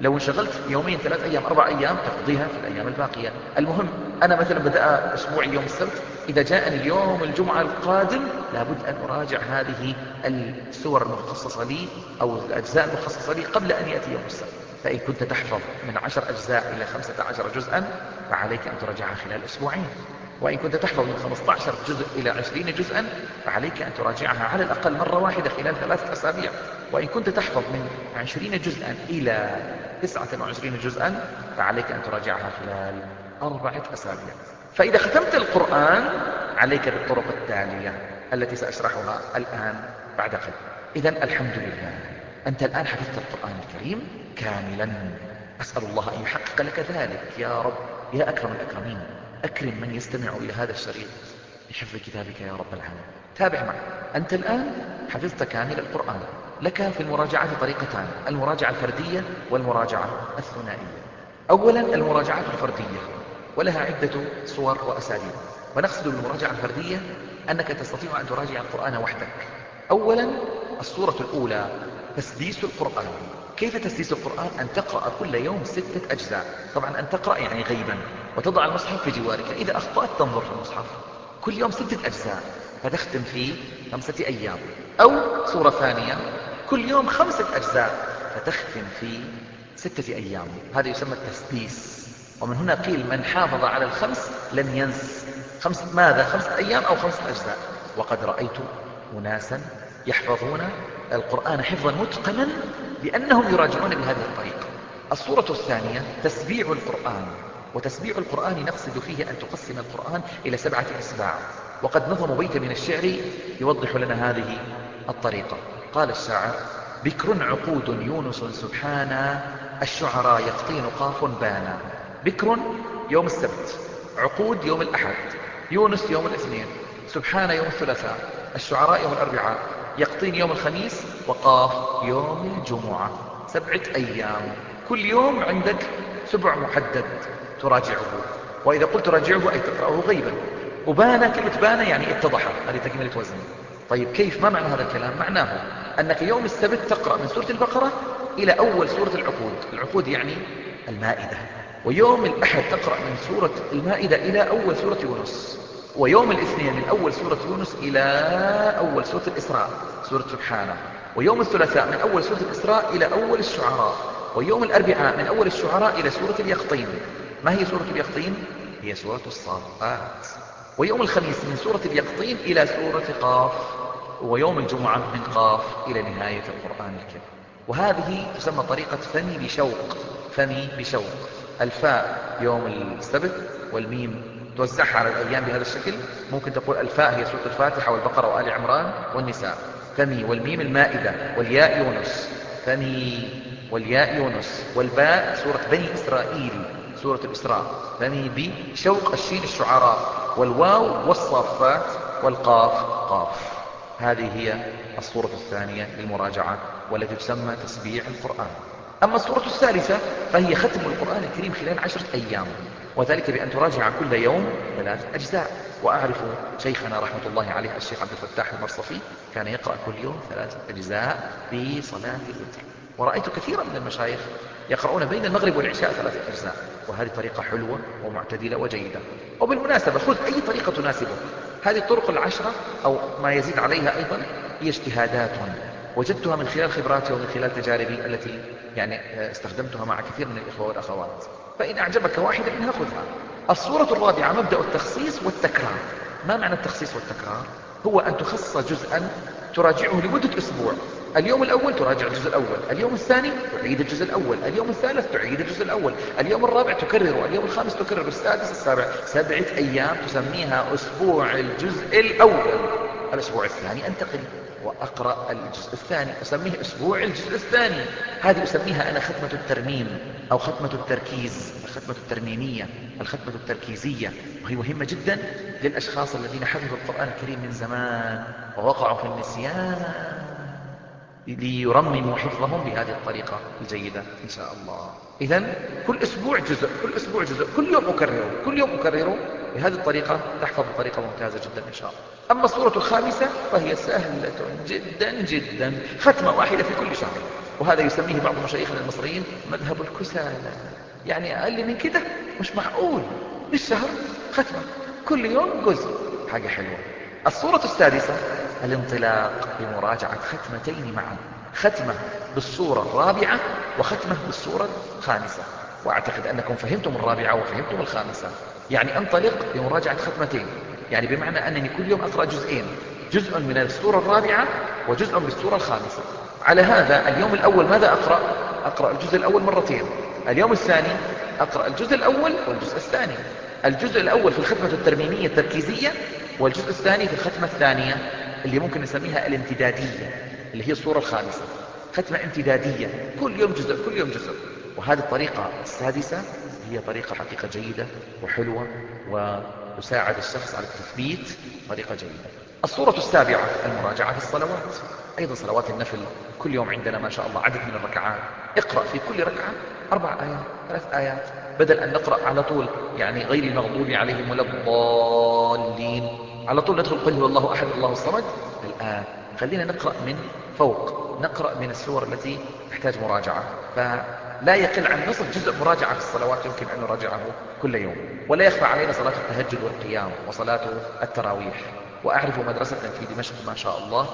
لو انشغلت يومين ثلاث أيام أربع أيام تقضيها في الأيام الباقية. المهم أنا مثلا بدأ أسبوعي يوم السبت إذا جاءني اليوم الجمعة القادم لابد أن أراجع هذه السور المخصصة لي أو الأجزاء المخصصة لي قبل أن يأتي يوم السبت. فإن كنت تحفظ من عشر أجزاء إلى خمسة عشر جزءا فعليك أن تراجعها خلال أسبوعين. وإن كنت تحفظ من 15 جزء إلى 20 جزءا فعليك أن تراجعها على الأقل مرة واحدة خلال ثلاثة أسابيع. وإن كنت تحفظ من 20 جزءا إلى 29 جزءا فعليك أن تراجعها خلال أربعة أسابيع. فإذا ختمت القرآن عليك بالطرق التالية التي سأشرحها الآن بعد قليل. إذا الحمد لله. أنت الآن حفظت القرآن الكريم كاملا. أسأل الله أن يحقق لك ذلك. يا رب يا أكرم الأكرمين أكرم من يستمع إلى هذا الشريط بحفظ كتابك يا رب العالمين. تابع معي. أنت الآن حفظت كامل القرآن. لك في المراجعة طريقتان المراجعة الفردية والمراجعة الثنائية. أولا المراجعات الفردية ولها عدة صور وأساليب. ونقصد بالمراجعة الفردية أنك تستطيع أن تراجع القرآن وحدك. أولا الصورة الأولى تسديس القرآن. كيف تسديس القرآن؟ أن تقرأ كل يوم ستة أجزاء. طبعا أن تقرأ يعني غيبا وتضع المصحف في جوارك. إذا أخطأت تنظر في المصحف. كل يوم ستة أجزاء فتختم في خمسة أيام. أو صورة ثانية كل يوم خمسة أجزاء فتختم في ستة أيام. هذا يسمى التسديس. ومن هنا قيل من حافظ على الخمس لم ينس. خمس ماذا؟ خمسة أيام أو خمسة أجزاء. وقد رأيت أناسا يحفظون القرآن حفظا متقنا لأنهم يراجعون بهذه الطريقة. الصورة الثانية تسبيع القرآن. وتسبيع القرآن نقصد فيه أن تقسم القرآن إلى سبعة أسباع. وقد نظم بيت من الشعر يوضح لنا هذه الطريقة. قال الشاعر بكر عقود يونس سبحانا الشعراء يقطين قاف بانا بكر يوم السبت عقود يوم الأحد يونس يوم الاثنين سبحان يوم الثلاثاء الشعراء يوم الأربعاء يقطين يوم الخميس وقاف يوم الجمعة. سبعة أيام. كل يوم عندك سبع محدد تراجعه. وإذا قلت تراجعه أي تقرأه غيبا. وبان كلمة بان يعني اتضح. هذه تكملة وزن. طيب كيف؟ ما معنى هذا الكلام؟ معناه أنك يوم السبت تقرأ من سورة البقرة إلى أول سورة العقود. العقود يعني المائدة. ويوم الأحد تقرأ من سورة المائدة إلى أول سورة يونس. ويوم الاثنين من أول سورة يونس إلى أول سورة الإسراء سورة سبحانه. ويوم الثلاثاء من أول سورة الإسراء إلى أول الشعراء. ويوم الأربعاء من أول الشعراء إلى سورة اليقطين. ما هي سورة اليقطين؟ هي سورة الصافات. ويوم الخميس من سورة اليقطين إلى سورة قاف. ويوم الجمعة من قاف إلى نهاية القرآن الكريم. وهذه تسمى طريقة فمي بشوق فمي بشوق. الفاء يوم السبت والميم توزعها على الأيام بهذا الشكل. ممكن تقول الفاء هي سورة الفاتحة والبقرة وآل عمران والنساء. فمي والميم المائدة والياء يونس. فمي والياء يونس. والباء سورة بني إسرائيل سورة الإسراء. فمي بشوق الشين الشعراء. والواو والصافات والقاف قاف. هذه هي الصورة الثانية للمراجعة والتي تسمى تسبيع القرآن. أما الصورة الثالثة فهي ختم القرآن الكريم خلال عشرة أيام وذلك بأن تراجع كل يوم ثلاث أجزاء. وأعرف شيخنا رحمة الله عليه الشيخ عبد الفتاح المرصفي كان يقرأ كل يوم ثلاث أجزاء في صلاة الوتر. ورأيت كثيرا من المشايخ يقرؤون بين المغرب والعشاء ثلاثة أجزاء وهذه طريقة حلوة ومعتدلة وجيدة. وبالمناسبة خذ أي طريقة تناسبك. هذه الطرق العشرة أو ما يزيد عليها أيضا هي اجتهادات. وجدتها من خلال خبراتي ومن خلال تجاربي التي يعني استخدمتها مع كثير من الإخوة والأخوات. فإن أعجبك واحدة منها خذها. الصورة الرابعة مبدأ التخصيص والتكرار. ما معنى التخصيص والتكرار؟ هو أن تخصص جزءا تراجعه لمدة أسبوع. اليوم الأول تراجع الجزء الأول اليوم الثاني تعيد الجزء الأول اليوم الثالث تعيد الجزء الأول اليوم الرابع تكرره اليوم الخامس تكرر السادس السابع. سبعة أيام تسميها أسبوع الجزء الأول. الأسبوع الثاني أنتقل. وأقرأ الجزء الثاني. أسميه أسبوع الجزء الثاني. هذه أسميها أنا ختمة الترميم أو ختمة التركيز الختمة الترميمية الختمة التركيزية. وهي مهمة جدا للأشخاص الذين حفظوا القرآن الكريم من زمان ووقعوا في النسيان ليرمموا حفظهم بهذه الطريقة الجيدة إن شاء الله. إذا كل أسبوع جزء كل أسبوع جزء كل يوم أكرره كل يوم أكرره بهذه الطريقة. تحفظ بطريقة ممتازة جدا إن شاء الله. أما الصورة الخامسة فهي سهلة جدا جدا ختمة واحدة في كل شهر. وهذا يسميه بعض مشايخنا المصريين مذهب الكسالى. يعني أقل من كده مش معقول. بالشهر ختمة. كل يوم جزء. حاجة حلوة. الصورة السادسة الانطلاق بمراجعة ختمتين معا. ختمة بالصورة الرابعة وختمة بالصورة الخامسة. وأعتقد أنكم فهمتم الرابعة وفهمتم الخامسة. يعني انطلق بمراجعة ختمتين. يعني بمعنى أنني كل يوم أقرأ جزئين جزء من الصورة الرابعة وجزء بالصورة الخامسة. على هذا اليوم الأول ماذا أقرأ؟ أقرأ الجزء الأول مرتين. اليوم الثاني أقرأ الجزء الأول والجزء الثاني. الجزء الأول في الختمة الترميمية التركيزية والجزء الثاني في الختمة الثانية اللي ممكن نسميها الامتدادية اللي هي الصورة الخامسة. ختمة امتدادية كل يوم جزء كل يوم جزء. وهذه الطريقة السادسة هي طريقة حقيقة جيدة وحلوة وتساعد الشخص على التثبيت طريقة جيدة الصورة السابعة المراجعة في الصلوات. أيضا صلوات النفل كل يوم عندنا ما شاء الله عدد من الركعات. اقرأ في كل ركعة أربع آيات ثلاث آيات بدل أن نقرأ على طول يعني غير المغضوب عليهم ولا الضالين. على طول ندخل قل هو الله أحد الله الصمد. الآن خلينا نقرأ من فوق نقرأ من السور التي تحتاج مراجعة. فلا يقل عن نصف جزء مراجعة في الصلوات يمكن أن نراجعه كل يوم ولا يخفى علينا صلاة التهجد والقيام وصلاة التراويح. وأعرف مدرسة في دمشق ما شاء الله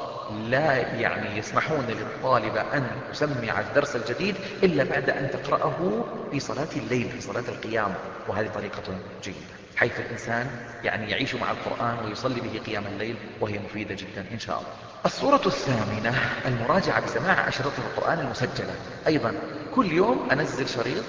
لا يعني يسمحون للطالب أن تسمع الدرس الجديد إلا بعد أن تقرأه في صلاة الليل في صلاة القيام. وهذه طريقة جيدة. حيث الإنسان يعني يعيش مع القرآن ويصلي به قيام الليل وهي مفيدة جدا إن شاء الله. الصورة الثامنة المراجعة بسماع أشرطة القرآن المسجلة. أيضا كل يوم أنزل شريط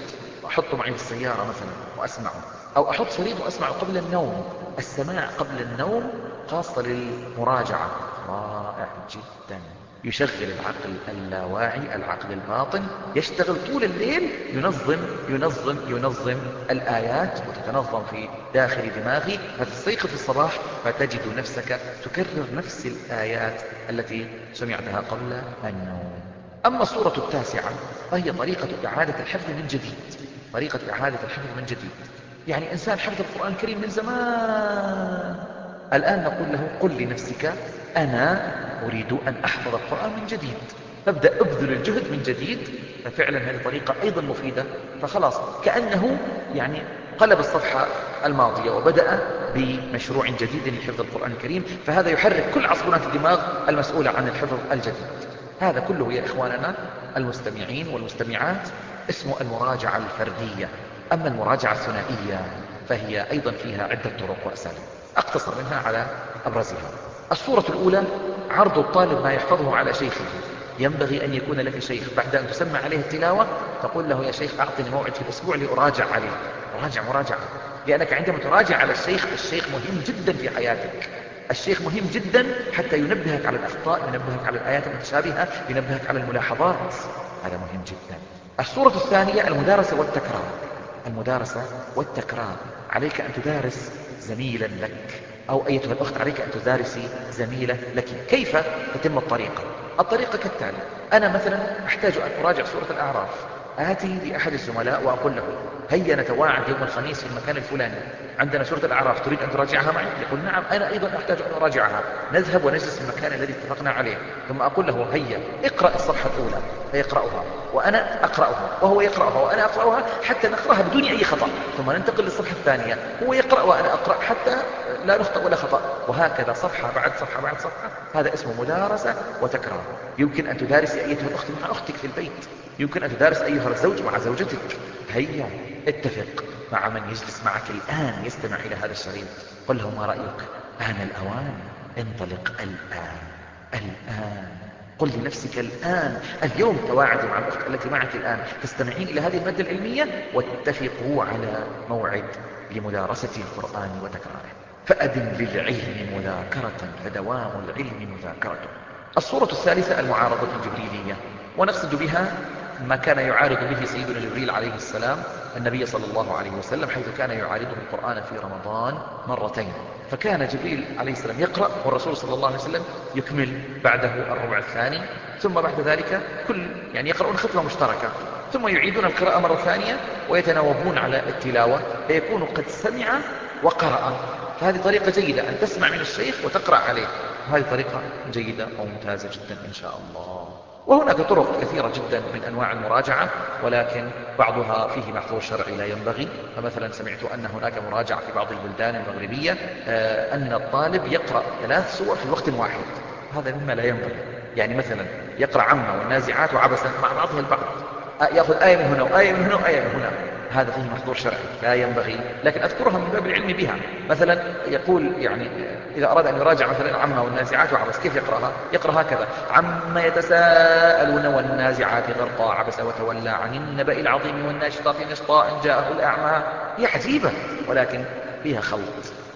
أحطه معي في السيارة مثلا وأسمعه أو أحط شريط وأسمعه قبل النوم. السماع قبل النوم خاصة للمراجعة. رائع جدا. يشغل العقل اللاواعي العقل الباطن يشتغل طول الليل ينظم ينظم ينظم الآيات وتتنظم في داخل دماغي. فتستيقظ في الصباح فتجد نفسك تكرر نفس الآيات التي سمعتها قبل النوم. أما الصورة التاسعة فهي طريقة إعادة الحفظ من جديد. طريقة إعادة الحفظ من جديد. يعني إنسان حفظ القرآن الكريم من زمان. الآن نقول له قل لنفسك أنا أريد أن أحفظ القرآن من جديد. فابدأ أبذل الجهد من جديد. ففعلا هذه طريقة أيضا مفيدة. فخلاص كأنه يعني قلب الصفحة الماضية وبدأ بمشروع جديد لحفظ القرآن الكريم. فهذا يحرك كل عصبونات الدماغ المسؤولة عن الحفظ الجديد. هذا كله يا إخواننا المستمعين والمستمعات اسمه المراجعة الفردية. أما المراجعة الثنائية فهي أيضا فيها عدة طرق وأساليب. أقتصر منها على أبرزها. الصورة الأولى عرض الطالب ما يحفظه على شيخه. ينبغي أن يكون لك شيخ. بعد أن تسمى عليه التلاوة تقول له يا شيخ أعطني موعد في الأسبوع لأراجع عليه. أراجع مراجعة. لأنك عندما تراجع على الشيخ الشيخ مهم جدا في حياتك. الشيخ مهم جدا حتى ينبهك على الأخطاء ينبهك على الآيات المتشابهة ينبهك على الملاحظات. هذا مهم جدا. الصورة الثانية المدارسة والتكرار. المدارسة والتكرار. عليك أن تدارس زميلا لك. أو أيتها الأخت عليك أن تدارسي زميلة لك. كيف تتم الطريقة الطريقة كالتالي. أنا مثلا أحتاج أن أراجع سورة الأعراف. آتي لأحد الزملاء وأقول له هيا نتواعد يوم الخميس في المكان الفلاني. عندنا سورة الأعراف تريد أن تراجعها معي؟ يقول نعم أنا أيضا أحتاج أن أراجعها. نذهب ونجلس في المكان الذي اتفقنا عليه. ثم أقول له هيا اقرأ الصفحة الأولى. فيقرأها. وأنا أقرأها. وهو يقرأها. وأنا أقرأها حتى نقرأها بدون أي خطأ. ثم ننتقل للصفحة الثانية. هو يقرأ وأنا أقرأ حتى لا نخطأ ولا خطأ. وهكذا صفحة بعد صفحة بعد صفحة. هذا اسمه مدارسة وتكرار. يمكن أن تدارسي أيتها الأخت مع أختك في البيت. يمكن أن تدارس أيها الزوج مع زوجتك. هيا اتفق مع من يجلس معك الآن يستمع إلى هذا الشريط. قل له ما رأيك. آن الأوان انطلق الآن الآن. قل لنفسك الآن. اليوم تواعدي مع الأخت التي معك الآن. تستمعين إلى هذه المادة العلمية؟ واتفقوا على موعد لمدارسة القرآن وتكراره. فأدم للعلم مذاكرة فدوام العلم مذاكرته الصورة الثالثة المعارضة الجبريلية ونقصد بها ما كان يعارض به سيدنا جبريل عليه السلام النبي صلى الله عليه وسلم حيث كان يعارضه القرآن في رمضان مرتين. فكان جبريل عليه السلام يقرأ والرسول صلى الله عليه وسلم يكمل بعده الربع الثاني. ثم بعد ذلك كل يعني يقرؤون ختمة مشتركة. ثم يعيدون القراءة مرة ثانية ويتناوبون على التلاوة فيكون قد سمع وقرأ. فهذه طريقة جيدة أن تسمع من الشيخ وتقرأ عليه. وهذه طريقة جيدة وممتازة جدا إن شاء الله. وهناك طرق كثيرة جدا من أنواع المراجعة ولكن بعضها فيه محظور شرعي لا ينبغي. فمثلا سمعت أن هناك مراجعة في بعض البلدان المغربية آه، أن الطالب يقرأ ثلاث سور في وقت واحد. هذا مما لا ينبغي. يعني مثلا يقرأ عمة والنازعات وعبسا مع بعضها البعض. آه، يأخذ آية من هنا وآية من هنا وآية من هنا. هذا فيه محظور شرعي لا ينبغي لكن أذكرها من باب العلم بها. مثلا يقول يعني إذا أراد أن يراجع مثلا عما والنازعات وعبس كيف يقرأها؟ يقرأ هكذا عما يتساءلون والنازعات غرقا عبس وتولى عن النبأ العظيم والناشطات نشطاء جاءه الأعمى. هي عجيبة ولكن فيها خلط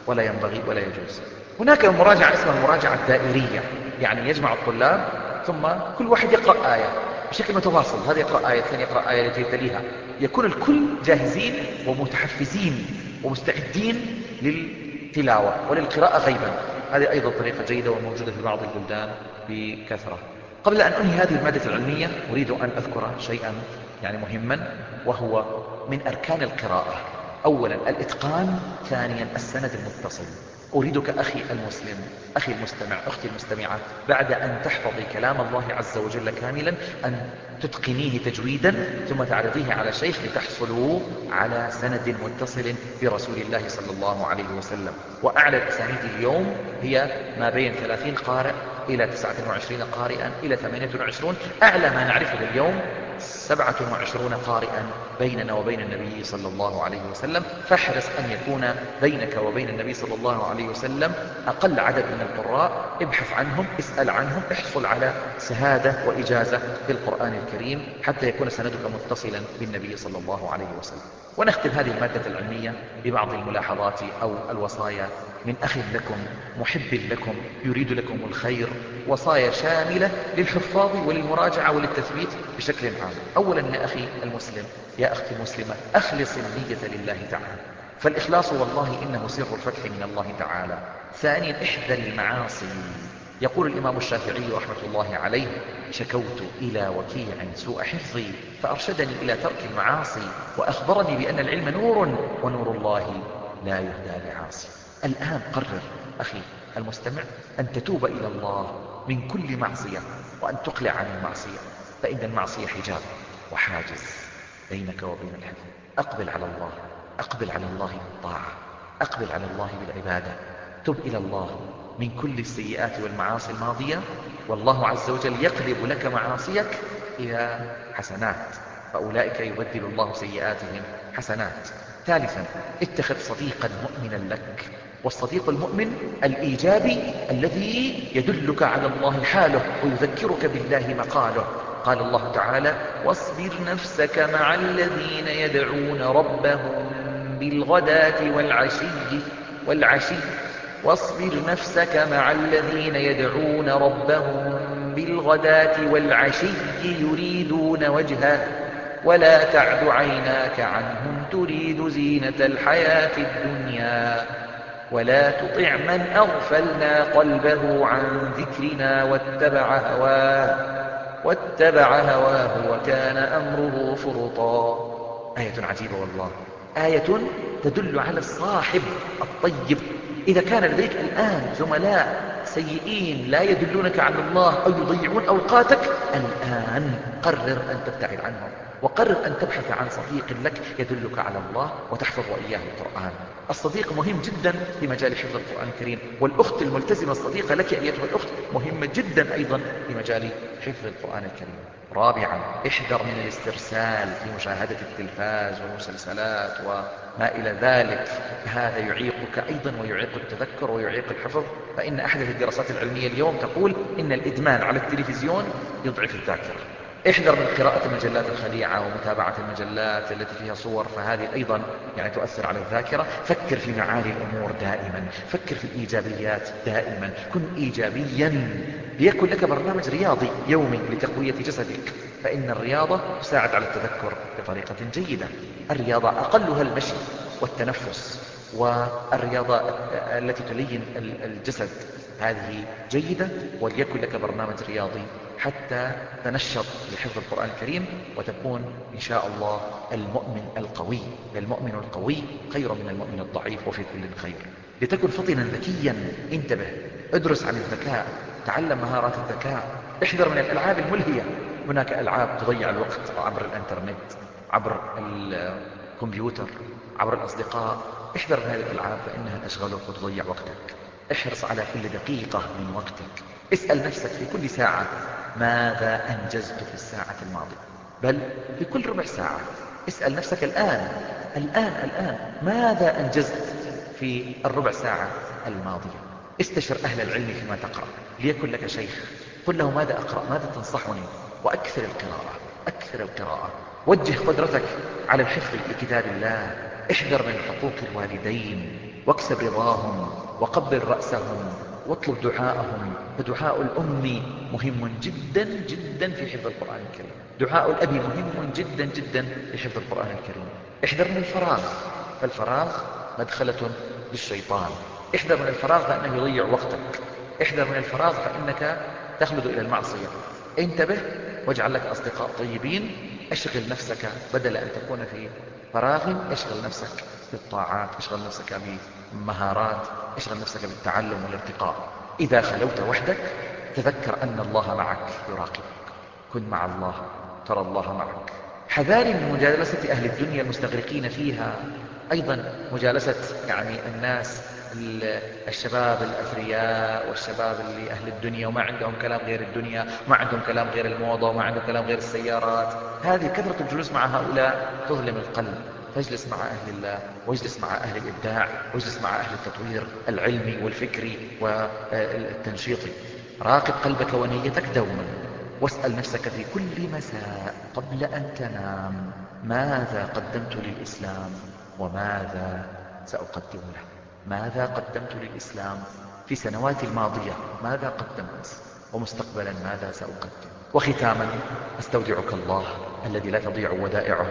ولا ينبغي ولا يجوز. هناك مراجعة اسمها المراجعة الدائرية يعني يجمع الطلاب ثم كل واحد يقرأ آية بشكل متواصل. هذا يقرأ آية الثاني يقرأ آية التي تليها. يكون الكل جاهزين ومتحفزين ومستعدين للتلاوة وللقراءة غيبا. هذه أيضا طريقة جيدة وموجودة في بعض البلدان بكثرة. قبل أن أنهي هذه المادة العلمية أريد أن أذكر شيئا يعني مهما وهو من أركان القراءة. أولا الإتقان ثانيا السند المتصل. أريدك أخي المسلم أخي المستمع أختي المستمعة بعد أن تحفظي كلام الله عز وجل كاملا أن تتقنيه تجويدا ثم تعرضيه على شيخ لتحصلوا على سند متصل برسول الله صلى الله عليه وسلم. وأعلى الأسانيد اليوم هي ما بين 30 قارئ. إلى 29 قارئا إلى 28 أعلى ما نعرفه اليوم سبعة وعشرون قارئا بيننا وبين النبي صلى الله عليه وسلم. فاحرص أن يكون بينك وبين النبي صلى الله عليه وسلم أقل عدد من القراء. ابحث عنهم اسأل عنهم احصل على سهادة وإجازة في القرآن الكريم حتى يكون سندك متصلا بالنبي صلى الله عليه وسلم. ونختم هذه المادة العلمية ببعض الملاحظات أو الوصايا. من أخ لكم محب لكم يريد لكم الخير وصايا شاملة للحفاظ وللمراجعة وللتثبيت بشكل عام. أولا يا أخي المسلم يا أختي المسلمة أخلص النية لله تعالى. فالإخلاص والله إنه سر الفتح من الله تعالى. ثانيا احذر المعاصي. يقول الإمام الشافعي رحمة الله عليه شكوت إلى وكيع سوء حفظي فأرشدني إلى ترك المعاصي وأخبرني بأن العلم نور ونور الله لا يهدى لعاصي. الآن قرر أخي المستمع أن تتوب إلى الله من كل معصية وأن تقلع عن المعصية فإن المعصية حجاب وحاجز بينك وبين الحفظ أقبل على الله أقبل على الله بالطاعة أقبل على الله بالعبادة تب إلى الله من كل السيئات والمعاصي الماضية. والله عز وجل يقلب لك معاصيك إلى حسنات. فأولئك يبدل الله سيئاتهم حسنات. ثالثا اتخذ صديقا مؤمنا لك. والصديق المؤمن الإيجابي الذي يدلك على الله حاله ويذكرك بالله مقاله. قال الله تعالى واصبر نفسك مع الذين يدعون ربهم بالغداة والعشي والعشي واصبر نفسك مع الذين يدعون ربهم بالغداة والعشي يريدون وجهه ولا تعد عيناك عنهم تريد زينة الحياة الدنيا. ولا تطع من أغفلنا قلبه عن ذكرنا واتبع هواه واتبع هواه وكان أمره فرطا. آية عجيبة والله. آية تدل على الصاحب الطيب. إذا كان لديك الآن زملاء سيئين لا يدلونك عن الله أو يضيعون أوقاتك الآن قرر أن تبتعد عنهم وقرر أن تبحث عن صديق لك يدلك على الله وتحفظ وإياه القرآن. الصديق مهم جدا في مجال حفظ القرآن الكريم والأخت الملتزمة الصديقة لك أيتها الأخت مهمة جدا أيضا في مجال حفظ القرآن الكريم. رابعا احذر من الاسترسال في مشاهدة التلفاز والمسلسلات وما إلى ذلك. هذا يعيقك أيضا ويعيق التذكر ويعيق الحفظ. فإن أحدث الدراسات العلمية اليوم تقول إن الإدمان على التلفزيون يضعف الذاكرة. احذر من قراءة المجلات الخليعة ومتابعة المجلات التي فيها صور فهذه أيضا يعني تؤثر على الذاكرة. فكر في معالي الأمور دائما فكر في الإيجابيات دائما. كن إيجابيا. ليكن لك برنامج رياضي يومي لتقوية جسدك. فإن الرياضة تساعد على التذكر بطريقة جيدة. الرياضة أقلها المشي والتنفس والرياضة التي تلين الجسد. هذه جيدة وليكن لك برنامج رياضي حتى تنشط لحفظ القرآن الكريم وتكون إن شاء الله المؤمن القوي المؤمن القوي خير من المؤمن الضعيف وفي كل خير. لتكن فطنا ذكيا انتبه ادرس عن الذكاء تعلم مهارات الذكاء احذر من الألعاب الملهية. هناك ألعاب تضيع الوقت عبر الإنترنت عبر الكمبيوتر عبر الأصدقاء. احذر من هذه الألعاب فإنها تشغلك وتضيع وقتك. احرص على كل دقيقة من وقتك. اسأل نفسك في كل ساعة ماذا أنجزت في الساعة الماضية؟ بل في كل ربع ساعة. اسأل نفسك الآن الآن الآن ماذا أنجزت في الربع ساعة الماضية؟ استشر أهل العلم فيما تقرأ. ليكن لك شيخ قل له ماذا أقرأ؟ ماذا تنصحني؟ وأكثر القراءة أكثر القراءة. وجه قدرتك على الحفظ لكتاب الله. احذر من حقوق الوالدين واكسب رضاهم وقبل رأسهم. واطلب دعاءهم. فدعاء الأم مهم جدا جدا في حفظ القرآن الكريم. دعاء الأب مهم جدا جدا في حفظ القرآن الكريم. احذر من الفراغ. فالفراغ مدخلة للشيطان. احذر من الفراغ فإنه يضيع وقتك. احذر من الفراغ فإنك تخلد إلى المعصية. انتبه واجعل لك أصدقاء طيبين. أشغل نفسك بدل أن تكون في فراغ. أشغل نفسك بالطاعات أشغل نفسك بمهارات. اشغل نفسك بالتعلم والارتقاء. إذا خلوت وحدك تذكر أن الله معك يراقبك. كن مع الله ترى الله معك. حذاري من مجالسة أهل الدنيا المستغرقين فيها. أيضا مجالسة يعني الناس الشباب الأثرياء والشباب اللي أهل الدنيا وما عندهم كلام غير الدنيا وما عندهم كلام غير الموضة وما عندهم كلام غير السيارات. هذه كثرة الجلوس مع هؤلاء تظلم القلب. فاجلس مع أهل الله واجلس مع أهل الإبداع واجلس مع أهل التطوير العلمي والفكري والتنشيطي. راقب قلبك ونيتك دوما واسأل نفسك في كل مساء قبل أن تنام ماذا قدمت للإسلام؟ وماذا سأقدم له؟ ماذا قدمت للإسلام في سنواتي الماضية؟ ماذا قدمت؟ ومستقبلا ماذا سأقدم؟ وختاما أستودعك الله الذي لا تضيع ودائعه.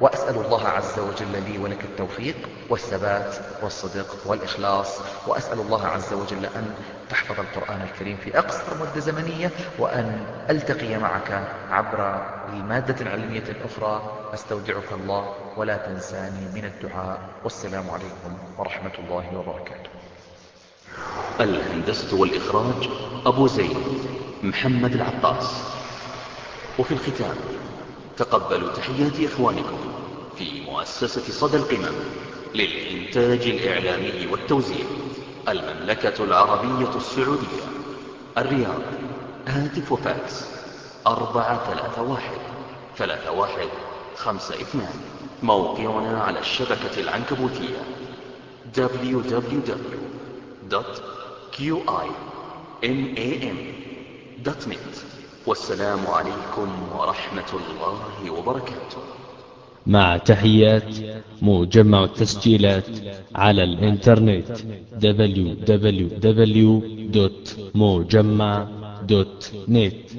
وأسأل الله عز وجل لي ولك التوفيق والثبات والصدق والإخلاص. وأسأل الله عز وجل أن تحفظ القرآن الكريم في أقصر مدة زمنية وأن ألتقي معك عبر المادة العلمية الأخرى. أستودعك الله ولا تنساني من الدعاء. والسلام عليكم ورحمة الله وبركاته. الهندسة والإخراج أبو زيد محمد العطاس. وفي الختام تقبلوا تحيات إخوانكم. في مؤسسة صدى القمم للإنتاج الإعلامي والتوزيع المملكة العربية السعودية الرياض هاتف وفاكس أربعة ثلاثة واحد ثلاثة واحد خمسة اثنان. موقعنا على الشبكة العنكبوتية www.qimam.net والسلام عليكم ورحمة الله وبركاته. مع تحيات مجمع التسجيلات على الإنترنت www.مجمع.net